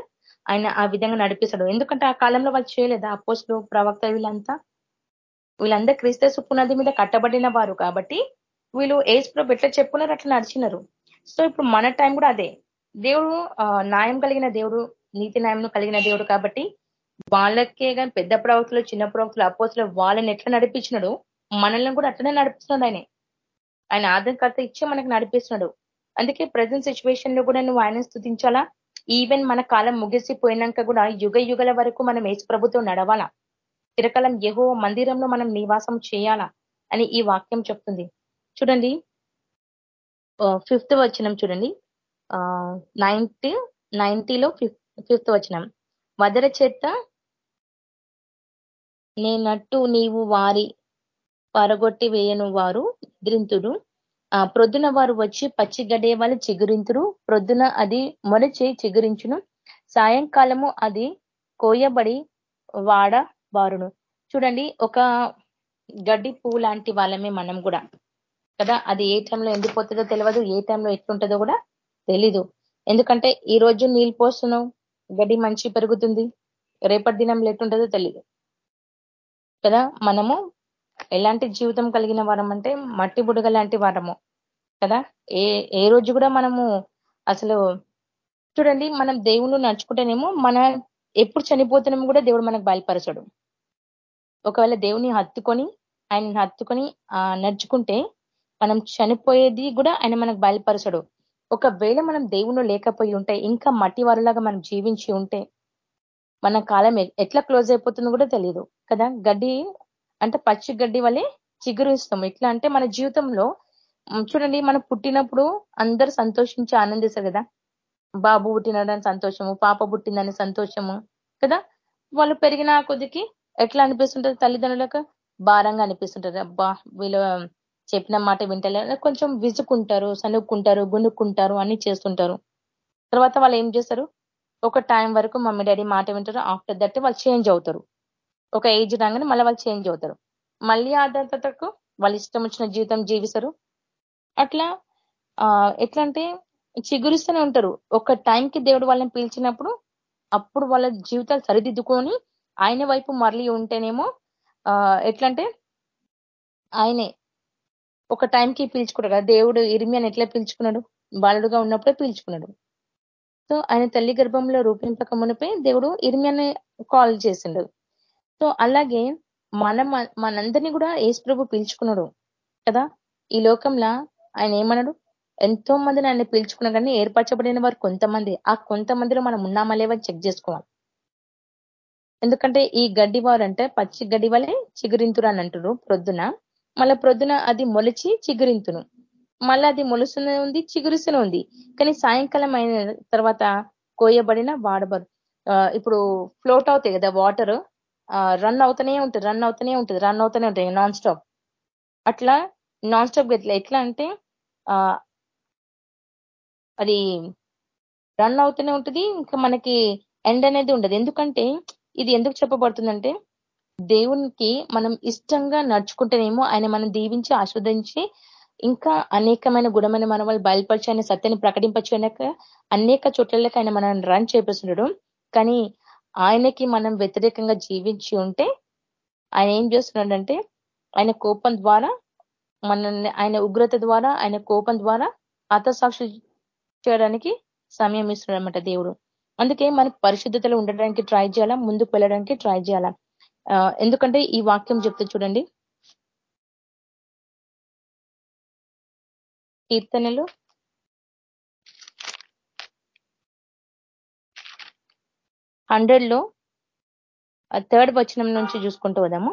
ఆయన ఆ విధంగా నడిపిస్తాడు. ఎందుకంటే ఆ కాలంలో వాళ్ళు చేయలేదు. ఆ పోస్టులు ప్రవక్త వీళ్ళంతా వీళ్ళందరూ క్రీస్తసు పునాది మీద కట్టబడిన వారు కాబట్టి వీళ్ళు ఏజ్ ప్రభు ఎట్లా చెప్పున్నారు అట్లా నడిచినారు. సో ఇప్పుడు మన టైం కూడా అదే. దేవుడు న్యాయం కలిగిన దేవుడు నీతి న్యాయం కలిగిన దేవుడు కాబట్టి వాళ్ళకే కానీ పెద్ద ప్రవక్తులు చిన్న ప్రవక్తులు అపోతులు వాళ్ళని ఎట్లా నడిపించినాడు? మనల్ని కూడా అట్లనే నడిపిస్తున్నాడు ఆయన. ఆయన ఆధారకర్త ఇచ్చే మనకు నడిపిస్తున్నాడు. అందుకే ప్రజెంట్ సిచ్యువేషన్లో కూడా నువ్వు ఆయన స్థుతించాలా ఈవెన్ మన కాలం ముగిసిపోయినాక కూడా యుగ యుగల వరకు మనం ఏసు ప్రభుత్వం నడవాలా? చిరకాలం ఏహో మందిరంలో మనం నివాసం చేయాలా? అని ఈ వాక్యం చెప్తుంది. చూడండి. ఫిఫ్త్ వచనం చూడండి. నైన్టీ నైన్టీలో ఫిఫ్త్ వచనం. మదర చేత నేనట్టు నీవు వారి పరగొట్టి వేయను వారు నిద్రింతుడు ఆ ప్రొద్దున వారు వచ్చి పచ్చి గడే వాళ్ళు చిగురింతురు. ప్రొద్దున అది మొరచి చిగురించును. సాయంకాలము అది కోయబడి వాడ బారును చూడండి ఒక గడ్డి పువ్వు లాంటి వాళ్ళమే మనం కూడా. కదా అది ఏ టైంలో ఎండిపోతుందో తెలియదు ఏ టైంలో ఎట్లుంటుందో కూడా తెలీదు. ఎందుకంటే ఈ రోజు నీళ్ళు పోస్తున్నావు గడ్డి మంచి పెరుగుతుంది. రేపటి దినం ఎట్లుంటుందో తెలియదు కదా మనము ఎలాంటి జీవితం కలిగిన వారం అంటే మట్టి బుడగ లాంటి వారము. కదా ఏ ఏ రోజు కూడా మనము అసలు చూడండి మనం దేవుణ్ణి నడుచుకుంటేనేమో మన ఎప్పుడు చనిపోతున్నాము కూడా దేవుడు మనకు బయలుపరచడు. ఒకవేళ దేవుని హత్తుకొని ఆయన హత్తుకొని నడుచుకుంటే మనం చనిపోయేది కూడా ఆయన మనకు బయలుపరచడు. ఒకవేళ మనం దేవుణ్ణి లేకపోయి ఉంటే ఇంకా మట్టి వారిలాగా మనం జీవించి ఉంటే మన కాలం ఎట్లా క్లోజ్ అయిపోతుందో కూడా తెలియదు కదా? గడ్డి అంటే పచ్చి గడ్డి వల్లే చిగురిస్తాం ఎట్లా అంటే మన జీవితంలో చూడండి మనం పుట్టినప్పుడు అందరు సంతోషించి ఆనందిస్తారు కదా? బాబు పుట్టినడని సంతోషము పాప పుట్టిందని సంతోషము కదా? వాళ్ళు పెరిగిన కొద్దికి ఎట్లా అనిపిస్తుంటది తల్లిదండ్రులకు? భారంగా అనిపిస్తుంటది. అబ్బా వీళ్ళు చెప్పిన మాట వింటలే. కొంచెం విసుకుంటారు సనుక్కుంటారు గునుక్కుంటారు అన్ని చేస్తుంటారు. తర్వాత వాళ్ళు ఏం చేస్తారు? ఒక టైం వరకు మమ్మీ డాడీ మాట వింటారు. ఆఫ్టర్ దట్ వాళ్ళు చేంజ్ అవుతారు. ఒక ఏజ్ రాగానే మళ్ళీ వాళ్ళు చేంజ్ అవుతారు. మళ్ళీ ఆధారతకు వాళ్ళు ఇష్టం వచ్చిన జీవితం జీవిస్తారు. అట్లా ఎట్లా అంటే చిగురిస్తూనే ఉంటారు. ఒక టైంకి దేవుడు వాళ్ళని పీల్చినప్పుడు అప్పుడు వాళ్ళ జీవితాలు సరిదిద్దుకొని ఆయన వైపు మరలి ఉంటేనేమో ఎట్లంటే ఆయనే ఒక టైంకి పీల్చుకున్నాడు కదా దేవుడు ఇరిమియాని ఎట్లా పీల్చుకున్నాడు? బాలుడుగా ఉన్నప్పుడే పీల్చుకున్నాడు. సో ఆయన తల్లి గర్భంలో రూపింపక మునిపై దేవుడు ఇరిమియాని కాల్ చేసిండు. సో అలాగే మన మనందరినీ కూడా ఏసు ప్రభు పీల్చుకున్నాడు కదా? ఈ లోకంలో ఆయన ఏమన్నాడు? ఎంతో మందిని ఆయన పీల్చుకున్నా కానీ ఏర్పరచబడిన వారు కొంతమంది. ఆ కొంతమందిలో మనం ఉన్నామా లేవని చెక్ చేసుకోవాలి. ఎందుకంటే ఈ గడ్డి వారు అంటే పచ్చి గడ్డి వల్లే చిగురింతురు అని అంటారు ప్రొద్దున. మళ్ళీ ప్రొద్దున అది మొలిచి చిగురింతును. మళ్ళీ అది మొలుస్తూనే ఉంది చిగురిస్తూనే ఉంది. కానీ సాయంకాలం అయిన తర్వాత కోయబడిన వాడబడు. ఇప్పుడు ఫ్లోట్ అవుతాయి కదా వాటర్ రన్ అవుతూనే ఉంటుంది రన్ అవుతూనే ఉంటుంది రన్ అవుతూనే ఉంటాయి నాన్ స్టాప్. అట్లా నాన్ స్టాప్ ఎట్లా ఎట్లా అంటే అది రన్ అవుతూనే ఉంటుంది ఇంకా మనకి ఎండ్ అనేది ఉండదు. ఎందుకంటే ఇది ఎందుకు చెప్పబడుతుందంటే దేవునికి మనం ఇష్టంగా నడుచుకుంటేనేమో ఆయన మనం దీవించి ఆస్వాదించి ఇంకా అనేకమైన గుణమైన మన వాళ్ళు బయలుపరిచి ఆయన సత్యాన్ని ప్రకటింపచ్చు అనేక చోట్లకి ఆయన మనం రన్ చేపిస్తున్నాడు. కానీ ఆయనకి మనం వ్యతిరేకంగా జీవించి ఉంటే ఆయన ఏం చేస్తున్నాడంటే ఆయన కోపం ద్వారా మనల్ని ఆయన ఉగ్రత ద్వారా ఆయన కోపం ద్వారా హతసాక్షి చేయడానికి సమయం ఇస్తున్నాడనమాట దేవుడు. అందుకే మన పరిశుద్ధతలో ఉండడానికి ట్రై చేయాలా ముందుకు వెళ్ళడానికి ట్రై చేయాలా. ఎందుకంటే ఈ వాక్యం చెప్తే చూడండి. కీర్తనలు. హండ్రెడ్లో థర్డ్ వచనం నుంచి చూసుకుంటూ వదాము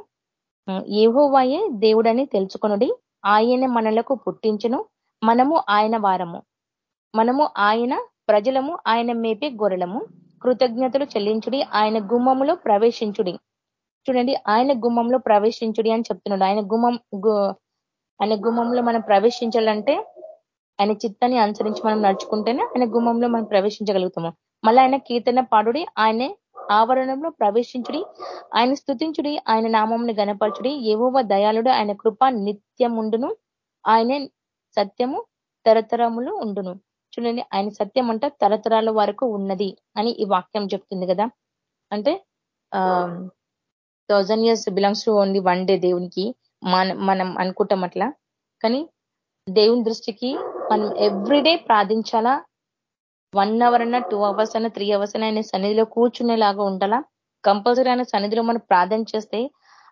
ఏహోవాయే దేవుడని తెలుసుకొనుడి. ఆయన మనలకు పుట్టించును. మనము ఆయన వారము. మనము ఆయన ప్రజలము. ఆయన మేపే గొర్రెలము. కృతజ్ఞతలు చెల్లించుడి. ఆయన గుమ్మములో ప్రవేశించుడి. చూడండి ఆయన గుమ్మంలో ప్రవేశించుడి అని చెప్తున్నాడు. ఆయన గుమ్మం ఆయన గుమ్మంలో మనం ప్రవేశించాలంటే ఆయన చిత్తాన్ని అనుసరించి మనం నడుచుకుంటేనే ఆయన గుమ్మంలో మనం ప్రవేశించగలుగుతాము. మళ్ళీ ఆయన కీర్తన పాడుడి ఆయనే ఆవరణంలో ప్రవేశించుడి ఆయన స్థుతించుడి ఆయన నామంని గనపరచుడి ఏవోవ దయాళుడు ఆయన కృప నిత్యముండును ఆయనే సత్యము తరతరములు ఉండును. చూడండి ఆయన సత్యం అంట తరతరాల వరకు ఉన్నది అని ఈ వాక్యం చెప్తుంది కదా. అంటే thousand years belongs to only one day దేవునికి. మనం అనుకుంటాం అట్లా. కానీ దేవుని దృష్టికి మనం ఎవ్రీడే ప్రార్థించాలా? వన్ అవర్ అన్న టూ అవర్స్ అన్న త్రీ అవర్స్ అని ఆయన సన్నిధిలో కూర్చునేలాగా ఉండాలా? కంపల్సరీ ఆయన సన్నిధిలో మనం ప్రార్థన చేస్తే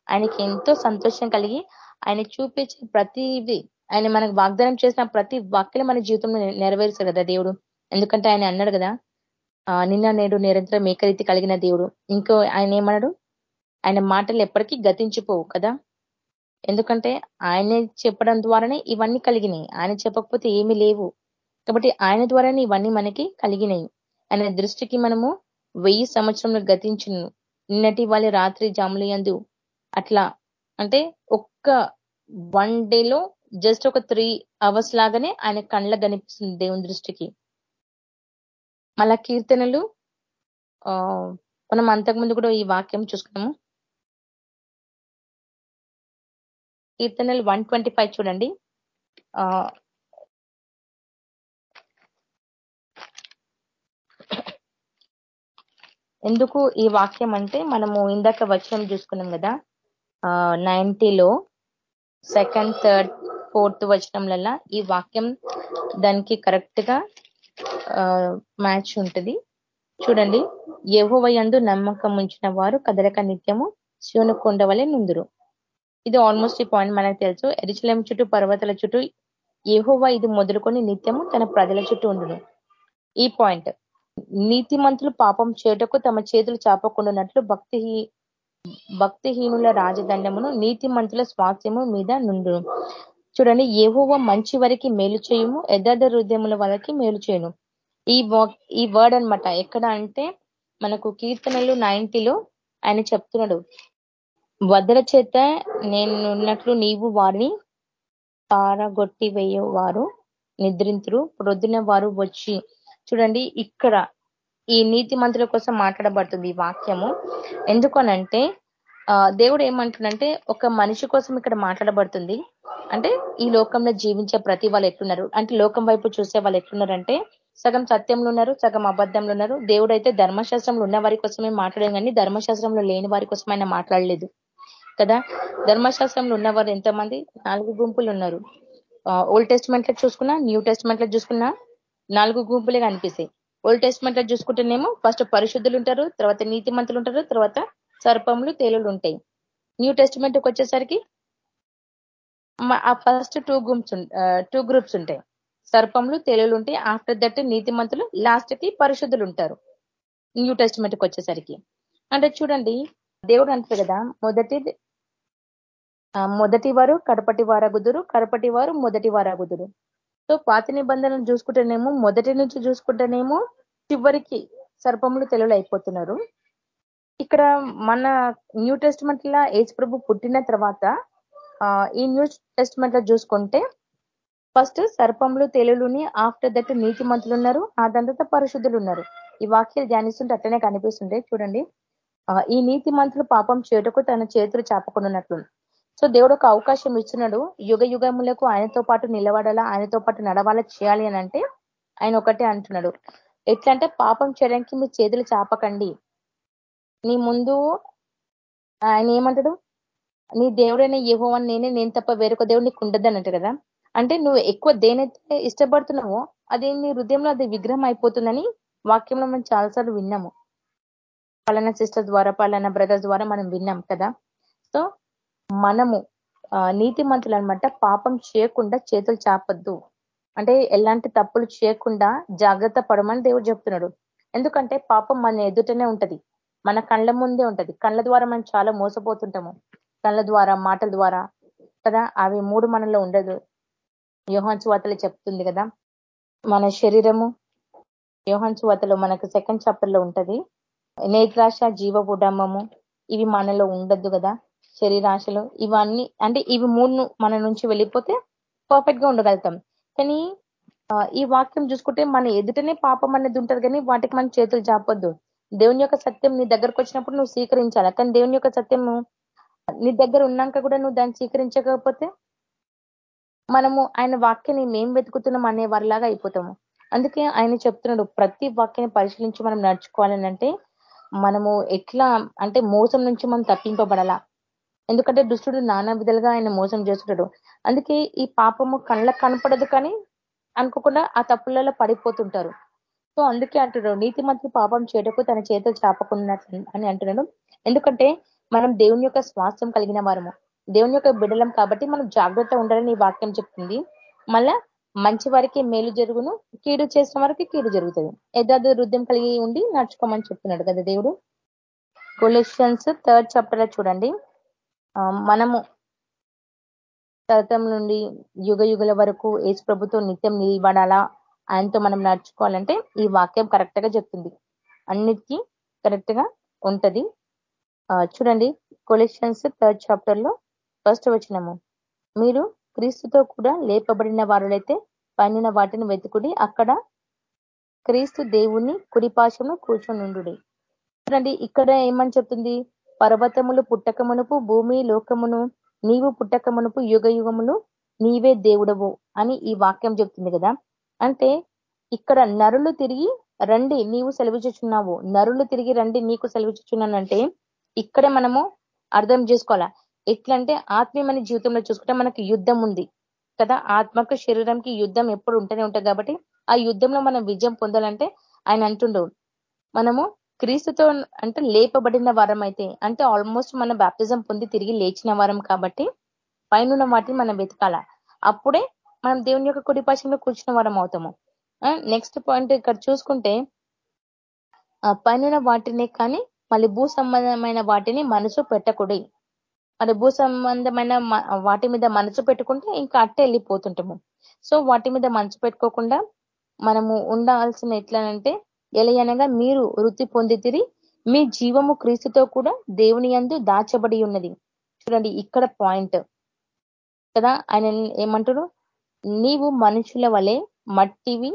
ఆయనకి ఎంతో సంతోషం కలిగి ఆయన చూపించే ప్రతిది ఆయన మనకు వాగ్దానం చేసిన ప్రతి వాక్యం మన జీవితంలో నెరవేరుస్తారు కదా దేవుడు. ఎందుకంటే ఆయన అన్నాడు కదా నిన్న నేడు నిరంతరం ఏకరీతి కలిగిన దేవుడు. ఇంకో ఆయన ఏమన్నాడు? ఆయన మాటలు ఎప్పటికీ గతించిపోవు కదా? ఎందుకంటే ఆయనే చెప్పడం ద్వారానే ఇవన్నీ కలిగినాయి. ఆయన చెప్పకపోతే ఏమీ లేవు. కాబట్టి ఆయన ద్వారానే ఇవన్నీ మనకి కలిగినాయి. ఆయన దృష్టికి మనము వెయ్యి సంవత్సరంలో గతించును. నిన్నటి వాళ్ళ రాత్రి జాములు అట్లా. అంటే ఒక్క వన్ డేలో జస్ట్ ఒక త్రీ అవర్స్ లాగానే ఆయన కళ్ళ కనిపిస్తుంది దేవుని దృష్టికి. మళ్ళా కీర్తనలు మనం అంతకుముందు కూడా ఈ వాక్యం చూసుకున్నాము. కీర్తనలు వన్ ట్వంటీ ఫైవ్ చూడండి. ఎందుకు ఈ వాక్యం అంటే మనము ఇందాక వచనం చూసుకున్నాం కదా నైన్టీలో సెకండ్ థర్డ్ ఫోర్త్ వచనంలలో ఈ వాక్యం దానికి కరెక్ట్గా మ్యాచ్ ఉంటుంది. చూడండి యహోవయందు నమ్మకం ఉంచిన వారు కదలక నిత్యము శివుని కొండవలే నుందురు. ఇది ఆల్మోస్ట్ ఈ పాయింట్ మనకు తెలుసు. ఎరిచలేం చుట్టూ పర్వతాల చుట్టూ ఏహోవా ఇది మొదలుకొని నిత్యము తన ప్రజల చుట్టూ ఉండును. ఈ పాయింట్ నీతిమంతులు పాపం చేయటకు తమ చేతులు చాపకుండానట్లు భక్తి భక్తిహీనుల రాజదండమును నీతిమంతుల స్వాస్థ్యము మీద నుండు చూడండి ఏహోవ మంచి వరకు మేలు చేయము యథార్థ హృదయముల వరకు మేలు చేయను. ఈ ఈ వర్డ్ అనమాట ఎక్కడ అంటే మనకు కీర్తనలు నైన్టీలో ఆయన చెప్తున్నాడు. వదల చేత నేనున్నట్లు నీవు వారిని పారగొట్టి వేయవారు నిద్రింతురు. ప్రొద్దున వారు వచ్చి చూడండి ఇక్కడ ఈ నీతి మంత్రుల కోసం మాట్లాడబడుతుంది ఈ వాక్యము. ఎందుకనంటే దేవుడు ఏమంటుండంటే ఒక మనిషి కోసం ఇక్కడ మాట్లాడబడుతుంది. అంటే ఈ లోకంలో జీవించే ప్రతి వాళ్ళు ఎట్లున్నారు? అంటే లోకం వైపు చూసే వాళ్ళు ఎట్లున్నారంటే సగం సత్యంలో ఉన్నారు సగం అబద్ధంలో ఉన్నారు. దేవుడు అయితే ధర్మశాస్త్రంలో ఉన్న వారి కోసమే మాట్లాడారు కానీ ధర్మశాస్త్రంలో లేని వారి కోసం ఆయన మాట్లాడలేదు. కదా? ధర్మశాస్త్రంలో ఉన్నవారు ఎంతమంది? నాలుగు గుంపులు ఉన్నారు. ఓల్డ్ టెస్ట్మెంట్లో చూసుకున్నా న్యూ టెస్ట్మెంట్లో చూసుకున్నా నాలుగు గుంపులే కనిపిస్తాయి. ఓల్డ్ టెస్ట్మెంట్లో చూసుకుంటేనేమో ఫస్ట్ పరిశుద్ధులు ఉంటారు తర్వాత నీతిమంతులు ఉంటారు తర్వాత సర్పములు తేలులు ఉంటాయి. న్యూ టెస్ట్మెంట్ వచ్చేసరికి ఆ first two groups two groups ఉంటాయి. సర్పములు తేలులు ఉంటాయి. ఆఫ్టర్ దట్ నీతిమంతులు లాస్ట్కి పరిశుద్ధులు ఉంటారు. న్యూ టెస్ట్మెంట్కి వచ్చేసరికి. అంటే చూడండి దేవుడు అంటారు కదా మొదటి మొదటి వారు కడపటి వారగుదురు కడపటి వారు మొదటి వారగుదురు. సో పాత నిబంధనలు చూసుకుంటేనేమో మొదటి నుంచి చూసుకుంటేనేమో చివరికి సర్పములు తెలుగులు అయిపోతున్నారు ఇక్కడ మన న్యూ టెస్ట్మెంట్ లా ఏజ్ ప్రభు పుట్టిన తర్వాత ఈ న్యూ టెస్ట్మెంట్లో చూసుకుంటే ఫస్ట్ సర్పములు తెలులుని ఆఫ్టర్ దట్ నీతి మంతులు ఉన్నారు ఆ తర్వాత పరిశుద్ధులు ఉన్నారు ఈ వాక్యాలు ధ్యానిస్తుంటే అట్లనే కనిపిస్తుంటే చూడండి. ఈ నీతి మంతులు పాపం చేటుకు తన చేతులు చాపకున్నట్లు సో దేవుడు ఒక అవకాశం ఇచ్చినాడు యుగ యుగములకు ఆయనతో పాటు నిలబడాలా ఆయనతో పాటు నడవాలా చేయాలి అని అంటే ఆయన ఒకటే అంటున్నాడు. ఎట్లా అంటే పాపం చేయడానికి మీ చేతులు చాపకండి. నీ ముందు ఆయన ఏమంటాడు? నీ దేవుడైన ఏహో అని నేనే నేను తప్ప వేరొక దేవుడు నీకు ఉండద్దు కదా? అంటే నువ్వు ఎక్కువ దేనైతే ఇష్టపడుతున్నావో అది నీ హృదయంలో అది విగ్రహం అయిపోతుందని వాక్యంలో మనం చాలాసార్లు విన్నాము. పలానా సిస్టర్ ద్వారా పలానా బ్రదర్స్ ద్వారా మనం విన్నాం కదా? సో మనము నీతి మంతులు అనమాట పాపం చేయకుండా చేతులు చాపద్దు. అంటే ఎలాంటి తప్పులు చేయకుండా జాగ్రత్త పడమని దేవుడు చెప్తున్నాడు. ఎందుకంటే పాపం మన ఎదుటనే ఉంటది. మన కళ్ళ ముందే ఉంటది. కళ్ళ ద్వారా మనం చాలా మోసపోతుంటాము. కళ్ళ ద్వారా మాటల ద్వారా. కదా? అవి మూడు మనలో ఉండదు. యోహాన్ వార్తలు చెప్తుంది కదా? మన శరీరము యోహాన్ వార్తలు మనకు సెకండ్ చాప్టర్లో ఉంటది. నేత్రాశ జీవ ఉడమ్మము ఇవి మనలో ఉండద్దు కదా? శరీరాశలు ఇవన్నీ అంటే ఇవి మూడు మన నుంచి వెళ్ళిపోతే పర్ఫెక్ట్గా ఉండగలుగుతాం. కానీ ఈ వాక్యం చూసుకుంటే మన ఎదుటనే పాపం అనేది ఉంటది కానీ వాటికి మన చేతులు జాపొద్దు. దేవుని యొక్క సత్యం నీ దగ్గరకు వచ్చినప్పుడు నువ్వు స్వీకరించాలి. కానీ దేవుని యొక్క సత్యము నీ దగ్గర ఉన్నాక కూడా నువ్వు దాన్ని స్వీకరించకపోతే మనము ఆయన వాక్యాన్ని మేం వెతుకుతున్నాం అనే వారిలాగా అయిపోతాము. అందుకే ఆయన చెప్తున్నాడు ప్రతి వాక్యాన్ని పరిశీలించి మనం నడుచుకోవాలని అంటే మనము ఎట్లా అంటే మోసం నుంచి మనం తప్పింపబడాలా? ఎందుకంటే దుష్టుడు నానా విధాలుగా ఆయన మోసం చేస్తుంటాడు. అందుకే ఈ పాపము కళ్ళకు కనపడదు కానీ అనుకోకుండా ఆ తప్పులలో పడిపోతుంటారు. సో అందుకే అంటున్నాడు నీతి మంత్రి పాపం చేయటకు తన చేతులు చాపకున్నట్లు అని అంటున్నాడు. ఎందుకంటే మనం దేవుని యొక్క స్వాస్థ్యం కలిగిన వారము. దేవుని యొక్క బిడలం కాబట్టి మనం జాగ్రత్త ఉండాలని ఈ వాక్యం చెప్తుంది. మళ్ళా మంచి వారికి మేలు జరుగును కీడు చేసిన వారికి కీడు జరుగుతుంది. యథార్థ వృద్ధం కలిగి ఉండి నడుచుకోమని చెప్తున్నాడు కదా దేవుడు. కొలెక్షన్స్ థర్డ్ చాప్టర్ చూడండి. మనము తరతం నుండి యుగ యుగుల వరకు ఏసు ప్రభుత్వం నిత్యం నిలబడాలా? ఆయనతో మనం నడుచుకోవాలంటే ఈ వాక్యం కరెక్ట్గా చెప్తుంది. అన్నిటికీ కరెక్ట్గా ఉంటది. చూడండి కొలెక్షన్స్ థర్డ్ చాప్టర్లో ఫస్ట్ వచ్చినము మీరు క్రీస్తుతో కూడా లేపబడిన వారులైతే పైన వాటిని వెతుకుడి అక్కడ క్రీస్తు దేవుని కుడిపాశంలో కూర్చొని చూడండి ఇక్కడ ఏమని చెప్తుంది? పర్వతములు పుట్టకమునుపు భూమి లోకమును నీవు పుట్టకమునుపు యుగయుగములు నీవే దేవుడవు అని ఈ వాక్యం చెప్తుంది కదా. అంటే ఇక్కడ నరులు తిరిగి రండి నీవు సెలవిచ్చుచున్నావు నరులు తిరిగి రండి నీకు సెలవిచ్చుచున్నానంటే ఇక్కడే మనము అర్థం చేసుకోవాలా? ఎట్లంటే ఆత్మీయమైన జీవితంలో చూసుకుంటే మనకి యుద్ధం ఉంది కదా. ఆత్మకు శరీరంకి యుద్ధం ఎప్పుడు ఉంటూనే ఉంటుంది కాబట్టి ఆ యుద్ధంలో మనం విజయం పొందాలంటే ఆయన అంటుండు మనము క్రీస్తుతో అంటే లేపబడిన వారం అయితే అంటే ఆల్మోస్ట్ మన బ్యాప్టిజం పొంది తిరిగి లేచిన వారం కాబట్టి పైన వాటిని మనం వెతకాల. అప్పుడే మనం దేవుని యొక్క కుడి పాశంలో కూర్చున్న వారం అవుతాము. నెక్స్ట్ పాయింట్ ఇక్కడ చూసుకుంటే పైన వాటినే కానీ మళ్ళీ భూ సంబంధమైన వాటిని మనసు పెట్టకూడదు. మరి భూ సంబంధమైన వాటి మీద మనసు పెట్టుకుంటే ఇంకా అట్టే వెళ్ళిపోతుంటాము. సో వాటి మీద మనసు పెట్టుకోకుండా మనము ఉండాల్సిన ఎట్లనంటే ఎలయనగా మీరు వృత్తి పొందితిరి. మీ జీవము క్రీస్తుతో కూడా దేవుని అందు దాచబడి ఉన్నది. చూడండి ఇక్కడ పాయింట్. కదా ఆయన ఏమంటారు? నీవు మనుషుల వలె మట్టివి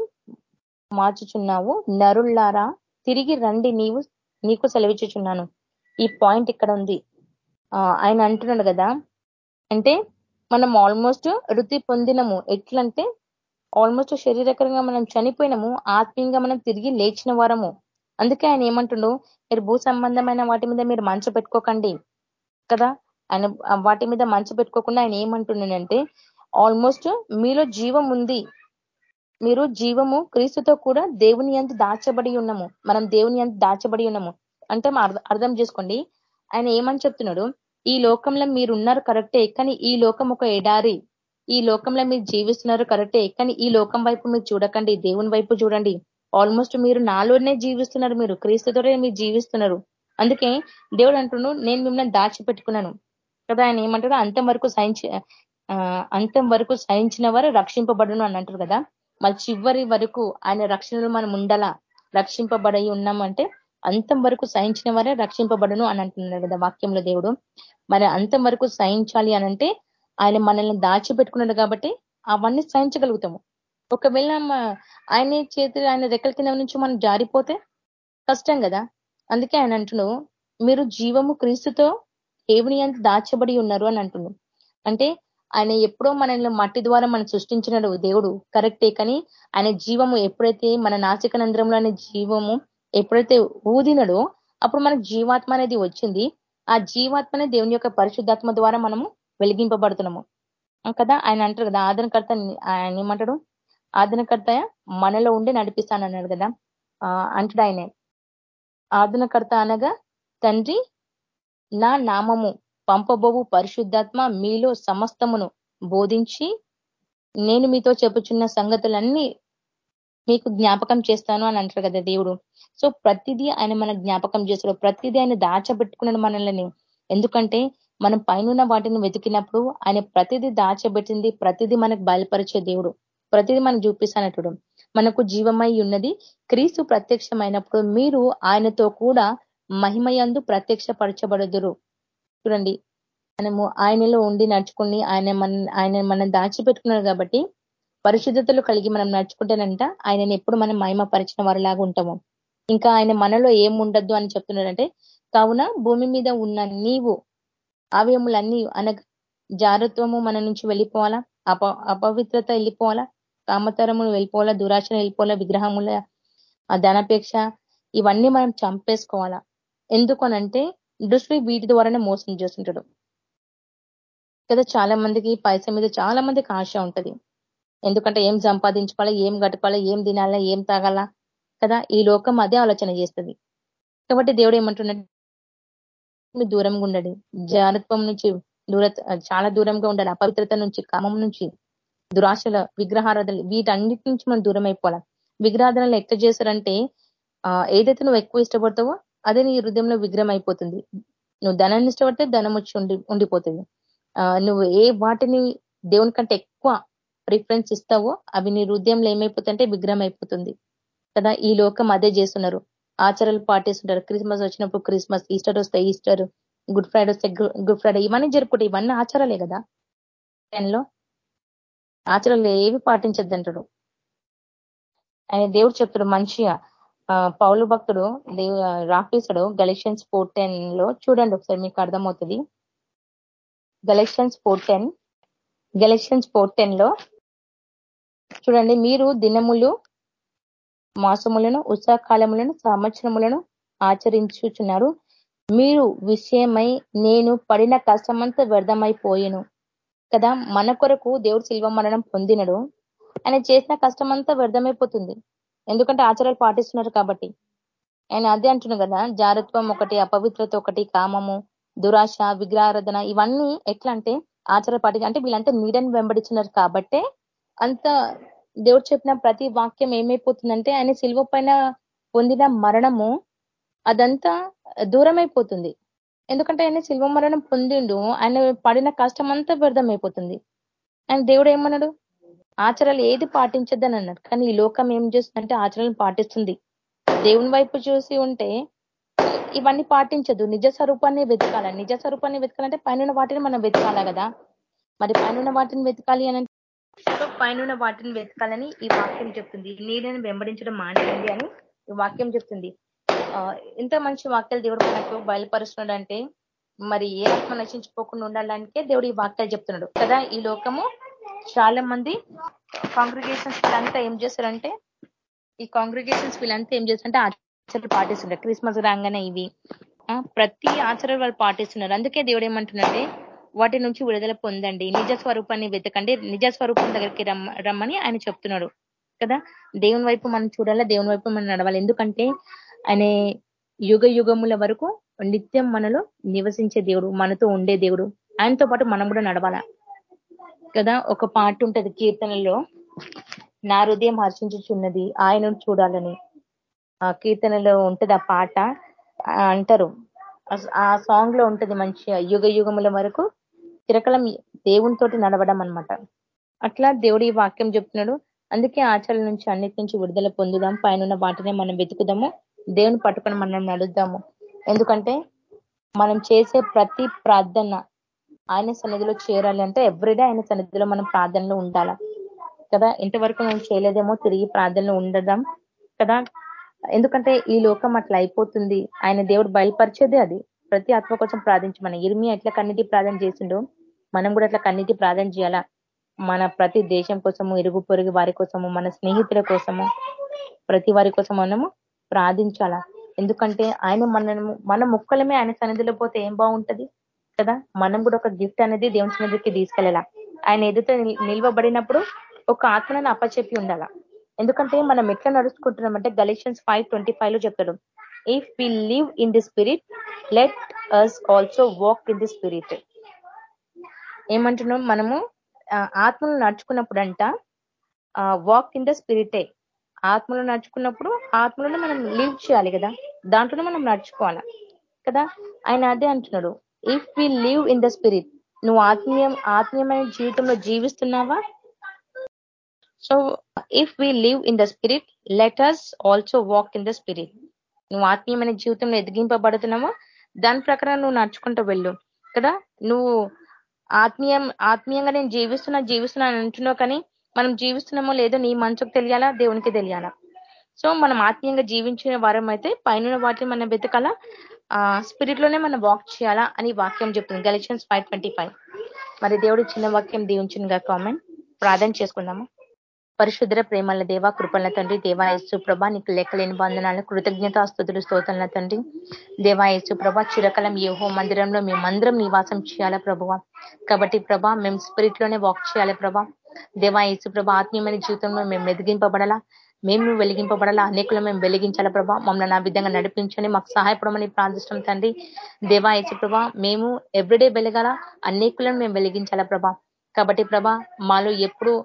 మార్చుచున్నావు. నరుళ్ళారా తిరిగి రండి నీవు నీకు సెలవిచ్చుచున్నాను. ఈ పాయింట్ ఇక్కడ ఉంది. ఆయన అంటున్నాడు కదా. అంటే మనం ఆల్మోస్ట్ వృత్తి పొందినము. ఎట్లంటే ఆల్మోస్ట్ శరీరకరంగా మనం చనిపోయినము ఆత్మీయంగా మనం తిరిగి లేచిన వారము. అందుకే ఆయన ఏమంటుండు మీరు భూ సంబంధమైన వాటి మీద మీరు మంచు పెట్టుకోకండి. కదా? ఆయన వాటి మీద మంచు పెట్టుకోకుండా ఆయన ఏమంటుండనంటే ఆల్మోస్ట్ మీలో జీవం ఉంది. మీరు జీవము క్రీస్తుతో కూడా దేవుని అంత దాచబడి ఉన్నాము. మనం దేవుని అంత దాచబడి ఉన్నాము. అంటే అర్థం చేసుకోండి. ఆయన ఏమని చెప్తున్నాడు ఈ లోకంలో మీరు ఉన్నారు కరెక్టే కానీ ఈ లోకం ఒక ఎడారి. ఈ లోకంలో మీరు జీవిస్తున్నారు కరెక్టే కానీ ఈ లోకం వైపు మీరు చూడకండి దేవుని వైపు చూడండి. ఆల్మోస్ట్ మీరు నాలోనే జీవిస్తున్నారు మీరు క్రీస్తుతోనే మీరు జీవిస్తున్నారు. అందుకే దేవుడు అంటున్నాను నేను మిమ్మల్ని దాచిపెట్టుకున్నాను. కదా ఆయన ఏమంటారు అంతం వరకు సహించి అంతం వరకు సహించిన వారు రక్షింపబడును అని అంటారు కదా. మరి చివరి వరకు ఆయన రక్షణలు మనం ఉండాలా? రక్షింపబడి ఉన్నామంటే అంతం వరకు సహించిన వారే రక్షింపబడును అని అంటున్నారు కదా వాక్యంలో దేవుడు. మరి అంతం వరకు సహించాలి అనంటే ఆయన మనల్ని దాచిపెట్టుకున్నాడు కాబట్టి అవన్నీ సహించగలుగుతాము. ఒకవేళ ఆయన చేతులు ఆయన రెక్కల కింద నుంచి మనం జారిపోతే కష్టం కదా. అందుకే ఆయన అంటున్నావు మీరు జీవము క్రీస్తుతో దేవుని అంత దాచబడి ఉన్నారు అని అంటున్నాడు. అంటే ఆయన ఎప్పుడో మనల్ని మట్టి ద్వారా మనం సృష్టించినాడు దేవుడు కరెక్టే. కానీ ఆయన జీవము ఎప్పుడైతే మన నాసికనంద్రంలో అనే జీవము ఎప్పుడైతే ఊదినడో అప్పుడు మనకు జీవాత్మ అనేది వచ్చింది. ఆ జీవాత్మనే దేవుని యొక్క పరిశుద్ధాత్మ ద్వారా మనము వెలిగింపబడుతున్నాము. కదా? ఆయన అంటారు కదా ఆదరణకర్త ఆయన ఏమంటాడు? ఆదరణకర్త మనలో ఉండి నడిపిస్తానన్నాడు కదా? అంటాడు ఆయనే. ఆదరణకర్త అనగా తండ్రి నా నామము పంపబోవు పరిశుద్ధాత్మ మీలో సమస్తమును బోధించి నేను మీతో చెప్పుచున్న సంగతులన్నీ మీకు జ్ఞాపకం చేస్తాను అని అంటారు కదా దేవుడు. సో ప్రతిదీ ఆయన మన జ్ఞాపకం చేస్తాడు. ప్రతిదీ ఆయన దాచబెట్టుకున్నాడు మనల్ని. ఎందుకంటే మనం పైన వాటిని వెతికినప్పుడు ఆయన ప్రతిదీ దాచబెట్టింది ప్రతిదీ మనకు బయలుపరిచే దేవుడు. ప్రతిదీ మనకు చూపిస్తానటుడు. మనకు జీవమై ఉన్నది క్రీస్తు ప్రత్యక్షమైనప్పుడు మీరు ఆయనతో కూడా మహిమయందు ప్రత్యక్షపరచబడదురు. చూడండి మనము ఆయనలో ఉండి నడుచుకుని ఆయన మన ఆయన మనం దాచిపెట్టుకున్నారు కాబట్టి పరిశుద్ధతలు కలిగి మనం నడుచుకుంటేనంట ఆయనని ఎప్పుడు మనం మహిమ పరిచిన వారిలాగా ఉంటాము. ఇంకా ఆయన మనలో ఏం ఉండద్దు అని చెప్తున్నాడంటే కావున భూమి మీద ఉన్న నీవు అవయములన్నీ అనగ జారత్వము మన నుంచి వెళ్ళిపోవాలా? అప అపవిత్రత వెళ్ళిపోవాలా? కామతరములు వెళ్ళిపోవాలా? దురాశను వెళ్ళిపోవాలా? విగ్రహముల ధనపేక్ష? ఇవన్నీ మనం చంపేసుకోవాలా? ఎందుకనంటే దృష్టి వీటి ద్వారానే మోసం చేస్తుంటాడు. కదా చాలా మందికి పైస మీద చాలా మందికి ఆశ ఉంటది. ఎందుకంటే ఏం సంపాదించుకోవాలా? ఏం కట్టుకోవాలా? ఏం తినాలా? ఏం తాగాలా? కదా ఈ లోకం అదే ఆలోచన చేస్తుంది. కాబట్టి దేవుడు ఏమంటున్నాడు? దూరంగా ఉండడు. జారత్వం నుంచి దూర చాలా దూరంగా ఉండాలి. అపవిత్రత నుంచి కామం నుంచి దురాశల విగ్రహారాధనలు వీటన్నిటి నుంచి మనం దూరం అయిపోవాలి విగ్రహాధనలు ఎట్లా చేశారంటే ఏదైతే నువ్వు ఎక్కువ ఇష్టపడతావో అదే నీ హృదయంలో విగ్రహం అయిపోతుంది. నువ్వు ధనాన్ని ఇష్టపడితే ధనం వచ్చి ఉండి ఉండిపోతుంది. నువ్వు ఏ వాటిని దేవుని కంటే ఎక్కువ ప్రిఫరెన్స్ ఇస్తావో అవి నీ హృదయంలో ఏమైపోతుంటే విగ్రహం అయిపోతుంది. కదా ఈ లోకం అదే చేస్తున్నారు. ఆచారాలు పాటిస్తుంటారు. క్రిస్మస్ వచ్చినప్పుడు క్రిస్మస్ ఈస్టర్ వస్తే ఈస్టర్ గుడ్ ఫ్రైడే వస్తే గుడ్ ఫ్రైడే ఇవన్నీ జరుపుకుంటే ఇవన్నీ ఆచారాలే కదా. లో ఆచారాలు ఏవి పాటించద్దంటాడు ఆయన దేవుడు చెప్తాడు మంచిగా. పౌలు భక్తుడు దేవు రాపిస్తాడు గలెక్షన్స్ ఫోర్ టెన్లో చూడండి ఒకసారి మీకు అర్థమవుతుంది. Galatians four ten Galatians four టెన్లో చూడండి మీరు దినములు మాసములను ఉత్సాహకాలములను సంవత్సరములను ఆచరించుచున్నారు. మీరు విషయమై నేను పడిన కష్టమంతా వ్యర్థమైపోయాను కదా. మన కొరకు దేవుడు శిల్వ మరణం పొందినడు. ఆయన చేసిన కష్టమంతా వ్యర్థమైపోతుంది. ఎందుకంటే ఆచారాలు పాటిస్తున్నారు కాబట్టి. ఆయన అదే అంటున్నాడు కదా జారత్వం ఒకటి అపవిత్రత ఒకటి కామము దురాశ విగ్రహారాధన ఇవన్నీ ఎట్లా అంటే ఆచార పాటి అంటే వీళ్ళంతా నీడని వెంబడించినారు కాబట్టే అంత దేవుడు చెప్పిన ప్రతి వాక్యం ఏమైపోతుందంటే ఆయన శిల్వ పైన పొందిన మరణము అదంతా దూరం అయిపోతుంది ఎందుకంటే ఆయన శిల్వ మరణం పొందిండు ఆయన పడిన కష్టం అంతా వ్యర్థమైపోతుంది. ఆయన దేవుడు ఏమన్నాడు? ఆచరాలు ఏది పాటించద్దని అన్నాడు. కానీ ఈ లోకం ఏం చేస్తుందంటే ఆచరణలు పాటిస్తుంది. దేవుని వైపు చూసి ఉంటే ఇవన్నీ పాటించదు నిజ స్వరూపాన్ని వెతకాల. నిజ స్వరూపాన్ని వెతకాలంటే పైన వాటిని మనం వెతకాలా కదా? మరి పైన వాటిని వెతకాలి అని పైన వాటిని వెతకాలని ఈ వాక్యం చెప్తుంది. నీళ్ళని వెంబడించడం మానేయండి అని ఈ వాక్యం చెప్తుంది. ఇంత మంచి వాక్యాలు దేవుడు మనకు బయలుపరుస్తున్నాడు అంటే మరి ఏ ఆత్మ నశించిపోకుండా ఉండాలంటే దేవుడు ఈ వాక్యాలు చెప్తున్నాడు. కదా ఈ లోకము చాలా మంది కాంగ్రిగేషన్స్ వీళ్ళంతా ఏం చేస్తారంటే ఈ కాంగ్రిగేషన్స్ వీళ్ళంతా ఏం చేస్తారంటే ఆచరణ పాటిస్తుంటారు. క్రిస్మస్ రాగానే ఇవి. ప్రతి ఆచరణ వాళ్ళు పాటిస్తున్నారు. అందుకే దేవుడు ఏమంటున్నాడే వాటి నుంచి విడుదల పొందండి. నిజ స్వరూపాన్ని వెతకండి. నిజ స్వరూపం దగ్గరికి రమ్మని ఆయన చెప్తున్నాడు. కదా? దేవుని వైపు మనం చూడాలా? దేవుని వైపు మనం నడవాలి. ఎందుకంటే ఆయన యుగ యుగముల వరకు నిత్యం మనలో నివసించే దేవుడు మనతో ఉండే దేవుడు. ఆయనతో పాటు మనం కూడా నడవాలా? కదా? ఒక పాట ఉంటది కీర్తనలో. నా హృదయం హర్షించుచున్నది ఆయనను చూడాలని. ఆ కీర్తనలో ఉంటది ఆ పాట. అంటారు. ఆ సాంగ్లో ఉంటది మంచిగా. యుగ యుగముల వరకు చిరకలం దేవునితోటి నడవడం అనమాట అట్లా దేవుడు ఈ వాక్యం చెప్తున్నాడు. అందుకే ఆచరణ నుంచి అన్నిటి నుంచి విడుదల పొందుదాం. పైన వాటినే మనం వెతుకుదాము. దేవుని పట్టుకొని మనం నడుద్దాము. ఎందుకంటే మనం చేసే ప్రతి ప్రార్థన ఆయన సన్నిధిలో చేరాలి అంటే ఎవ్రీడే ఆయన సన్నిధిలో మనం ప్రార్థనలో ఉండాలా? కదా? ఇంతవరకు మనం చేయలేదేమో తిరిగి ప్రార్థనలో ఉండదాం కదా? ఎందుకంటే ఈ లోకం అట్లా అయిపోతుంది. ఆయన దేవుడు బయలుపరిచేదే అది. ప్రతి ఆత్మ కోసం ప్రార్థించమని. ఇర్మి ఎట్లా కన్నిటి ప్రార్థన చేసిండో మనం కూడా అట్లా కన్నిటి ప్రార్థన చేయాలా? మన ప్రతి దేశం కోసము ఇరుగు పొరుగు వారి కోసము మన స్నేహితుల కోసము ప్రతి వారి కోసం మనము ప్రార్థించాలా? ఎందుకంటే ఆయన మనము మన ముక్కలమే ఆయన సన్నిధిలో పోతే ఏం బాగుంటది కదా? మనం కూడా ఒక గిఫ్ట్ అనేది దేవుని సన్నిధికి తీసుకెళ్ళాలా? ఆయన ఎదుట నిల్వబడినప్పుడు ఒక ఆత్మను అప్పచెప్పి ఉండాల? ఎందుకంటే మనం ఎట్లా నడుచుకుంటున్నామంటే గలేషన్స్ ఫైవ్ ట్వంటీ ఫైవ్లో చెప్తాడు if we live in the spirit let us also walk in the spirit ఏమంటున్నాం మనము? ఆత్మలు నడుచుకున్నప్పుడు అంట వాక్ ఇన్ ద స్పిరిటే ఆత్మలో నడుచుకున్నప్పుడు ఆత్మలను మనం లివ్ చేయాలి కదా. దాంట్లోనే మనం నడుచుకోవాలి కదా? ఆయన అదే అంటున్నాడు. If we live in the spirit నువ్వు ఆత్మీయం ఆత్మీయమైన జీవితంలో జీవిస్తున్నావా? So if we live in the spirit let us also walk in the spirit నువ్వు ఆత్మీయమైన జీవితంలో ఎదిగింపబడుతున్నామో దాని ప్రకారం నువ్వు నడుచుకుంటూ వెళ్ళు. కదా? నువ్వు ఆత్మీయం ఆత్మీయంగా నేను జీవిస్తున్నా జీవిస్తున్నా అంటున్నావు కానీ మనం జీవిస్తున్నామో లేదో నీ మనసుకు తెలియాలా? దేవునికి తెలియాలా? సో మనం ఆత్మీయంగా జీవించిన వారం అయితే పైన వాటిని మనం వెతకాల? స్పిరిట్లోనే మనం వాక్ చేయాలా అని వాక్యం చెప్తుంది. Galatians five twenty five. మరి దేవుడు చిన్న వాక్యం దీవించిన కామెంట్. ప్రార్థన చేసుకుందాము? పరిశుద్ర ప్రేమల దేవ కృపల తండ్రి దేవాయసు ప్రభ నీకు లెక్కలేని బంధనాలు కృతజ్ఞత స్థుతులు స్తోతల తండ్రి. దేవాయసు ప్రభ చిరకలం ఏహో మందిరంలో మేము మందిరం నివాసం చేయాలా ప్రభువ? కాబట్టి ప్రభ మేము స్పిరిట్లోనే వాక్ చేయాలి ప్రభ? దేవాయసు ప్రభ ఆత్మీయమైన జీవితంలో మేము ఎదిగింపబడాలా? మేము వెలిగింపబడాలా? అనేకులు మేము వెలిగించాల ప్రభా? మమ్మల్ని ఆ విధంగా నడిపించండి మాకు సహాయపడమని ప్రార్థిష్టం తండ్రి. దేవాయచు ప్రభా మేము ఎవ్రీడే వెలగాల? అనేకులను మేము వెలిగించాల ప్రభా? కాబట్టి ప్రభా మాలో ఎప్పుడు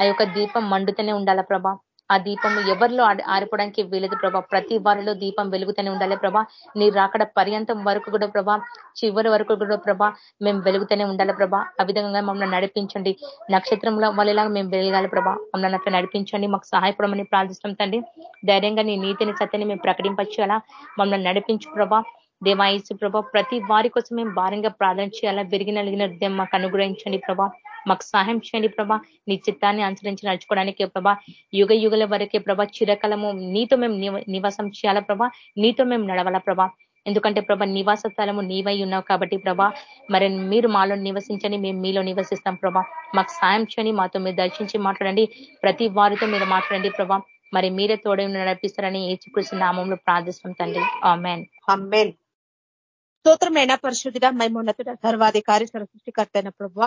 ఆ యొక్క దీపం మండుతూనే ఉండాలా ప్రభా? ఆ దీపం ఎవరిలో ఆరిపోవడానికి వీలదు ప్రభా. ప్రతి వారిలో దీపం వెలుగుతూనే ఉండాలి ప్రభా. నీ రాకడ పర్యంతం వరకు కూడా ప్రభా చివరి వరకు కూడా ప్రభా మేము వెలుగుతూనే ఉండాలి ప్రభా. ఆ విధంగా మమ్మల్ని నడిపించండి. నక్షత్రంలో వాళ్ళలాగా మేము వెలగాలి ప్రభా. మమ్మల్ని అట్లా నడిపించండి. మాకు సహాయపడమని ప్రార్థిస్తాం తండ్రి. ధైర్యంగా నీ నీతిని సత్యని మేము ప్రకటింపచేయాలా మమ్మల్ని నడిపించు ప్రభా. దేవాయసు ప్రభా ప్రతి వారి కోసం మేము భారంగా ప్రార్థన చేయాలా. విరిగి నలిగిన మాకు అనుగ్రహించండి ప్రభా. మాకు సహాయం చేయండి ప్రభా. నీ చిత్తాన్ని అనుసరించి నడుచుకోవడానికి ప్రభా. యుగ యుగల వరకే ప్రభా. చిరకాలము నీతో మేము నివాసం చేయాలా ప్రభా? నీతో మేము నడవాలా ప్రభా? ఎందుకంటే ప్రభా నివాస స్థలము నీవై ఉన్నావు కాబట్టి ప్రభా. మరి మీరు మాలో నివసించని మేము మీలో నివసిస్తాం ప్రభా. మాకు సాయం చేయండి మాతో మీరు దర్శించి మాట్లాడండి. ప్రతి వారితో మీరు మాట్లాడండి ప్రభా. మరి మీరే తోడే నడిపిస్తారని ఏచుకృష్ణ నామంలో ప్రార్థిస్తాం తండ్రి. ఆమెన్. స్తోత్రమైన పరిశుద్ధిగా మైమోన్నతుడ సర్వాధికారి సృష్టికర్త అయిన ప్రభావ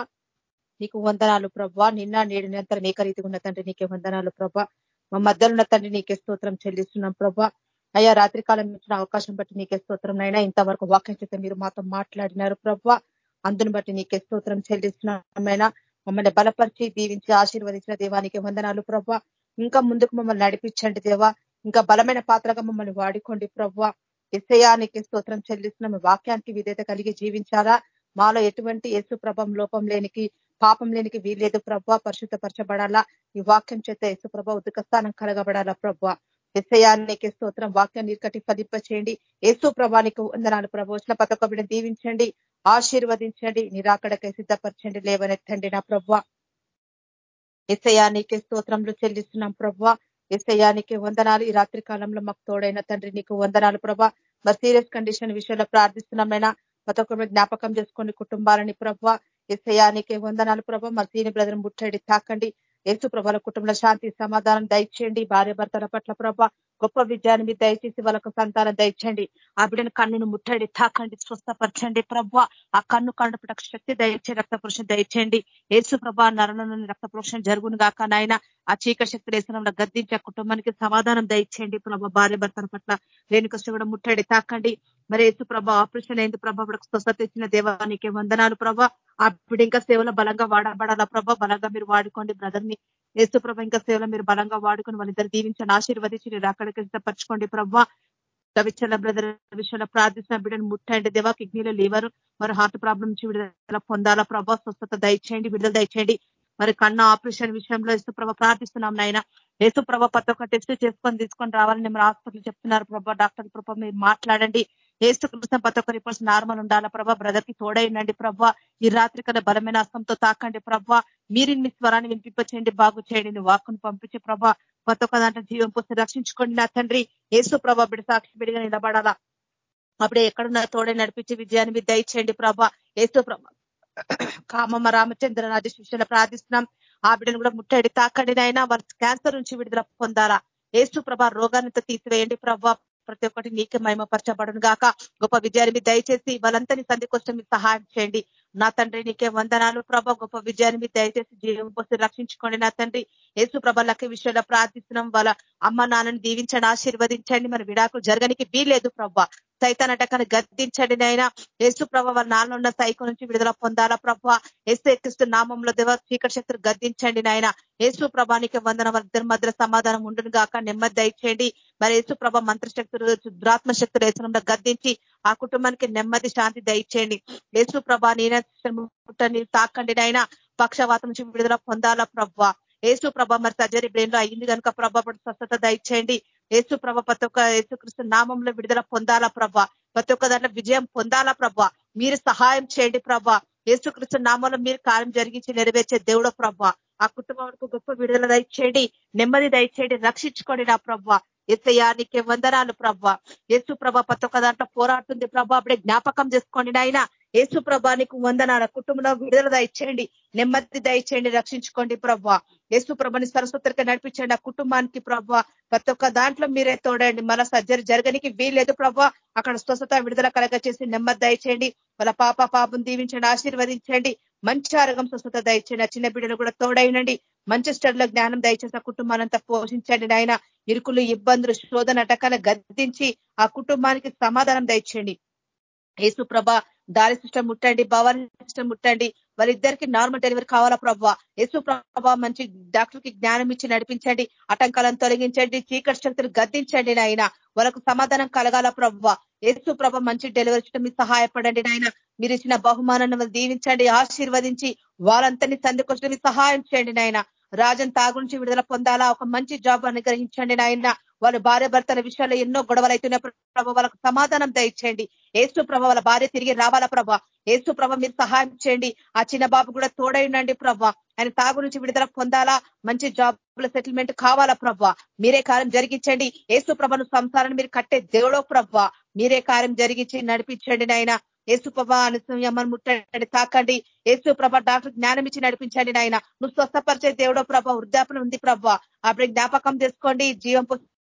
నీకు వందనాలు ప్రభా. నిన్న నేడు నిరంతరం ఏక ఉన్న తండ్రి నీకే వందనాలు ప్రభా. మా మధ్యలో ఉన్న తండ్రి నీకే స్తోత్రం చెల్లిస్తున్నాం ప్రభా. అయ్యా రాత్రి కాలం ఇచ్చిన అవకాశం బట్టి నీకే స్తోత్రం నైనా ఇంతవరకు వాక్యం చేస్తే మీరు మాతో మాట్లాడినారు ప్రభా. అందుని బట్టి నీకే స్తోత్రం చెల్లిస్తున్నామైనా మమ్మల్ని బలపరిచి దీవించి ఆశీర్వదించిన దేవానికి వందనాలు ప్రభా. ఇంకా ముందుకు మమ్మల్ని నడిపించండి దేవా. ఇంకా బలమైన పాత్రగా మమ్మల్ని వాడుకోండి ప్రభా. ఎస్ఐయానికి స్తోత్రం చెల్లిస్తున్నాం. వాక్యానికి విధేత కలిగి జీవించాలా? మాలో ఎటువంటి యేసు ప్రభం లోపం లేనికి పాపం లేనికి వీలేదు ప్రభా పరిశుద్ధపరచబడాలా? ఈ వాక్యం చేత యేసు ప్రభ ఉదక స్థానం కలగబడాలా ప్రభా? ఎస్ఐయానికి స్తోత్రం. వాక్యం నీరుకటి ఫలింప చేయండి యేసు ప్రభానికి వందనాలు ప్రభు. వచ్చిన పతక బిడ్డ దీవించండి. ఆశీర్వదించండి. నిరాకడకై సిద్ధపరచండి. లేవనెత్తండి నా ప్రభ. ఎస్ఐయానికి స్తోత్రంలో చెల్లిస్తున్నాం ప్రభా. ఎస్ఐయానికి వందనాలు. ఈ రాత్రి కాలంలో మాకు తోడైన తండ్రి నీకు వందనాలు ప్రభా. మరి సీరియస్ కండిషన్ విషయంలో ప్రార్థిస్తున్నామైనా ప్రతి జ్ఞాపకం చేసుకొని కుటుంబాలని ప్రభ ఎస్ఐయానికి వందనాలు ప్రభా. మా సీని బ్రదర్ ముట్టండి తాకండి. యేసు ప్రభల కుటుంబంలో శాంతి సమాధానం దయచేయండి. భార్య భర్తల పట్ల ప్రభ గొప్ప విజయాన్ని మీరు దయచేసి వాళ్ళకు సంతానం దయచండి. ఆ బిడ్డను కన్నును ముట్టడి తాకండి స్వస్థపరచండి ప్రభ. ఆ కన్ను కనుపట శక్తి దయచే రక్త పురుషం దయచేయండి. యేసు ప్రభ నరణ రక్త పురుషం జరుగును గాక నాయన. ఆ చీక శక్తి వేసనంలో గద్దించే కుటుంబానికి సమాధానం దయచేయండి ప్రభ. భార్య భర్తల పట్ల రేణుక కూడా ముట్టడి తాకండి. మరి యేసు ప్రభ ఆపరేషన్ అయింది ప్రభ స్వస్థత ఇచ్చిన దేవానికి వందనాలు ప్రభ. ఆ ఇంకా సేవలో బలంగా వాడబడాలా ప్రభ? బలంగా మీరు వాడుకోండి బ్రదర్ని ఏసు ప్రభ ఇంకా సేవలో మీరు బలంగా వాడుకొని వాళ్ళిద్దరు దీవించండి ఆశీర్వదించి మీరు అక్కడికి సిద్ధపరచుకోండి ప్రభ. రవిచల బ్రదర్ విషయంలో ప్రార్థిస్తున్న బిడ్డను ముట్టండి దేవా కిడ్నీలో లీవర్ మరి హార్ట్ ప్రాబ్లం నుంచి విడుదల పొందాలా ప్రభా? స్వస్థత దయచేయండి విడుదల దయచేయండి. మరి కన్న ఆపరేషన్ విషయంలో ప్రభ ప్రార్థిస్తున్నాం నాయన. ప్రభ ప్రతి ఒక్క టెస్ట్ చేసుకొని తీసుకొని రావాలని మీరు హాస్పిటల్ చెప్తున్నారు ప్రభా. డాక్టర్ ప్రభ మీరు మాట్లాడండి. ఏసుకృష్ణ ప్రతి ఒక్క రిపోర్ట్స్ నార్మల్ ఉండాలా ప్రభా? బ్రదర్కి తోడైనండి ప్రభా. ఈ రాత్రి కదా బలమైన అస్తంతో తాకండి ప్రభా. మీరు మీ స్వరాన్ని వినిపింపచేయండి బాగు చేయండి నీ వాక్కును పంపించే ప్రభా. ప్రతి ఒక్క దాంట్లో జీవం పోస్తే రక్షించుకోండి నా తండ్రి. ఏసు ప్రభా బిడి సాక్షి బిడిగా నిలబడాలా. అప్పుడే ఎక్కడున్న తోడే నడిపించి విజయాన్ని మీరు దయచేయండి ప్రభా. ఏసు ప్రభ కామమ్మ రామచంద్ర నాది శిష్యులు ప్రార్థిస్తున్నాం. ఆ బిడ్డను కూడా ముట్టడి తాకండి నాయన. వారి క్యాన్సర్ నుంచి విడుదల పొందాలా. ఏసు ప్రభా రోగాన్ని తీసివేయండి ప్రభా. ప్రతి ఒక్కటి నీకే మహిమపరచబడును గాక. గొప్ప విజయాన్ని దయచేసి వాళ్ళంతని సంధి కోసం మీకు సహాయం చేయండి. నా తండ్రి నీకే వందనాలు ప్రభ. గొప్ప విజయాన్ని దయచేసి జీవం పోసి రక్షించుకోండి నా తండ్రి. యేసు ప్రభ లక్క విషయంలో ప్రార్థిస్తున్నాం. వాళ్ళ అమ్మ నాన్నని దీవించండి ఆశీర్వదించండి. మరి విడాకులు జరగనికి వీలేదు ప్రభ సైతానటకని గద్దించండి నైనా యేసు ప్రభ వాళ్ళ నాన్న ఉన్న సైకో నుంచి విడుదల పొందాలా ప్రభ ఏసు ఎక్కిస్తు నామంలో దేవ చీకటి శక్తులు గద్దించండి నాయన. యేసు ప్రభానికి వందన వాళ్ళిద్దరి మధ్య సమాధానం ఉండును గాక. నెమ్మది దయచేయండి. మరి యేసు ప్రభ మంత్రశక్తులు దురాత్మ శక్తులు వేసనంలో గద్దించి ఆ కుటుంబానికి నెమ్మది శాంతి దయచేయండి. యేసు ప్రభ నేను తాకండి నైనా పక్షవాతం నుంచి విడుదల పొందాలా ప్రభ ఏసు ప్రభ మరి సర్జరీ బ్రెయిన్లో అయ్యింది కనుక ప్రభ స్వస్థత దయచేయండి. ఏసు ప్రభ ప్రతి ఒక్క యేసుక్రీస్తు నామంలో విడుదల పొందాలా ప్రభా? ప్రతి ఒక్క దాంట్లో విజయం పొందాలా ప్రభ? మీరు సహాయం చేయండి ప్రభా. ఏసుకృష్ణ నామంలో మీరు కార్యం జరిగించి నెరవేర్చే దేవుడో ప్రభా. ఆ కుటుంబానికి గొప్ప విడుదల దయచేయండి. నెమ్మది దయచేయండి. రక్షించుకోండి నా ప్రభా. ఎత్తయానికి వందనాలు ప్రభా. యేసు ప్రభ ప్రతి ఒక్క దాంట్లో పోరాడుతుంది ప్రభా. అప్పుడే జ్ఞాపకం చేసుకోండి నాయన. యేసు ప్రభానికి వందనాల. కుటుంబంలో విడుదల దయచేయండి. నెమ్మది దయచేయండి. రక్షించుకోండి ప్రభా. యేసు ప్రభని సరస్వతికి నడిపించండి. ఆ కుటుంబానికి ప్రభా ప్రతి ఒక్క దాంట్లో మీరే తోడండి. మన సర్జరీ జరగనికి వీలేదు ప్రభా. అక్కడ స్వస్థత విడుదల కలగ చేసి నెమ్మది దయచేయండి. వాళ్ళ పాప పాపం దీవించండి. ఆశీర్వదించండి. మంచి ఆరోగ్యం స్వస్థత దయచేయండి. చిన్న బిడ్డలు కూడా తోడైనండి. మంచి లో జ్ఞానం దయచేసి ఆ కుటుంబానంతా పోషించండి నాయన. ఇరుకులు ఇబ్బందులు శోధన అటకాల గద్దించి ఆ కుటుంబానికి సమాధానం దయచేయండి. యేసు ప్రభ దారి సిస్టమ్ ముట్టండి భవాని సిస్టమ్ ముట్టండి. వాళ్ళిద్దరికి నార్మల్ డెలివరీ కావాలా ప్రభా? యేసు ప్రభ మంచి డాక్టర్కి జ్ఞానం ఇచ్చి నడిపించండి ఆటంకాలను తొలగించండి చీకటి శక్తులు గద్దించండి నాయన. వాళ్ళకు సమాధానం కలగాల ప్రభ. యేసు ప్రభ మంచి డెలివరీ చేయడం మీరు సహాయపడండి నాయన. మీరు ఇచ్చిన బహుమానాన్ని దీవించండి ఆశీర్వదించి వాళ్ళంతని సందుకొచ్చడం సహాయం చేయండి నాయన. రాజన్ తాగు నుంచి విడుదల పొందాలా? ఒక మంచి జాబ్ అనుగ్రహించండి నాయన. వాళ్ళ భార్య భర్తల విషయాల్లో ఎన్నో గొడవలు అవుతున్నాయి. ప్రభ వాళ్ళకు సమాధానం దయచేయండి. ఏసు ప్రభ వాళ్ళ భార్య తిరిగి రావాలా ప్రభ? ఏసు ప్రభ మీరు సహాయం చేయండి. ఆ చిన్న బాబు కూడా తోడైండండి ప్రభ. ఆయన తాగు నుంచి విడుదల పొందాలా? మంచి జాబ్ సెటిల్మెంట్ కావాలా ప్రభ? మీరే కార్యం జరిగించండి. ఏసు ప్రభను సంసారాన్ని మీరు కట్టే దేవుడో ప్రభ. మీరే కార్యం జరిగించి నడిపించండి నాయన. ఏసు ప్రభా అనుసూయమ్మను ముట్టండి తాకండి. ఏసు ప్రభ డాక్టర్ జ్ఞానం ఇచ్చి నడిపించండి నాయన. నువ్వు స్వస్థపరిచే దేవుడో ప్రభ వృద్ధాపన ఉంది ప్రభ. అప్పుడు జ్ఞాపకం చేసుకోండి జీవం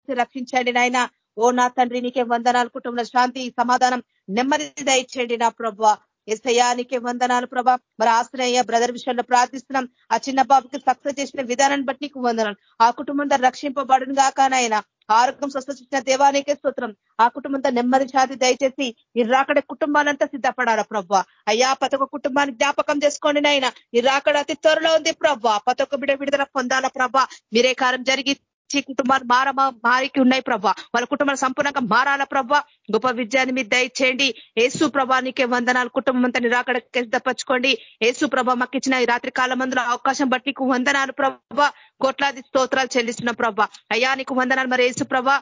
రక్షించండి నాయన. ఓ నా తండ్రి నీకే వందనాలు కుటుంబంలో శాంతి సమాధానం నెమ్మది దయచేయండి నా ప్రభ. ఎస్ఐయానికే వందనాలు ప్రభా. మరి ఆశ్రయ బ్రదర్ విషయంలో ప్రార్థిస్తున్నాం. ఆ చిన్న బాబుకి సక్సెస్ చేసిన విధానాన్ని బట్టి నీకు వందనాలు. ఆ కుటుంబంతో రక్షింపబడును కాకనైనా ఆరోగ్యం స్వస్థించిన దేవానికే స్తోత్రం. ఆ కుటుంబంతో నెమ్మది ఛాతి దయచేసి ఈ రాకడ కుటుంబాలంతా సిద్ధపడాలా ప్రభావ అయ్యా ప్రతి ఒక్క కుటుంబాన్ని జ్ఞాపకం చేసుకోండి నాయన. ఈ రాకడ అతి త్వరలో ఉంది ప్రభా. ప్రతి ఒక్క బిడ విడుదల పొందాలా ప్రభా. మీరే కారం జరిగి కుటుంబాలు మారమా మారికి ఉన్నాయి ప్రభా. వాళ్ళ కుటుంబాలు సంపూర్ణంగా మారాల ప్రభా. గొప్ప విజయాన్ని మీరు దయచేయండి. ఏసు ప్రభానికే వందనాలు. కుటుంబం అంతా నిరాకడ దప్పచుకోండి ఏసు ప్రభ మాకు ఇచ్చిన ఈ రాత్రి కాలం అందులో అవకాశం బట్టి నీకు వందనాలు ప్రభా. కోట్లాది స్తోత్రాలు చెల్లిస్తున్న ప్రభా. అయ్యా నీకు వందనాలు. మరి ఏసు ప్రభా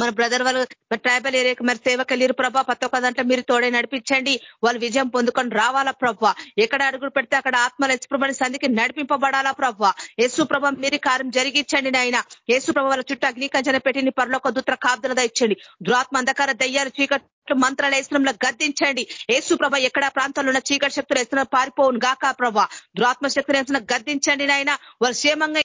మన బ్రదర్ వాళ్ళు మరి ట్రైబల్ ఏరియాకి మరి సేవకు వెళ్ళారు ప్రభా. ప్రతి ఒక్క దాంట్లో మీరు తోడే నడిపించండి. వాళ్ళు విజయం పొందుకొని రావాలా ప్రభా. ఎక్కడ అడుగులు పెడితే అక్కడ ఆత్మల యశుప్రభని సంధికి నడిపింపబడాలా ప్రభా. యేసు ప్రభ మీరు కార్యం జరిగించండి నాయన. యేసు ప్రభ వాళ్ళ చుట్టూ అగ్నికంచన పెట్టి పరలోక దుత్ర కాబ్దుల ఇచ్చండి దురాత్మ అంధకార దయ్యాలు చీకటి మంత్రాల వేసనంలో గద్దించండి. ఏసు ప్రభ ఎక్కడ ప్రాంతంలో ఉన్న చీకటి శక్తులు వేస్తున్న పారిపోవును గాక ప్రభ. దురాత్మ శక్తులు వేసిన గద్దించండి నాయన. వాళ్ళు క్షేమంగా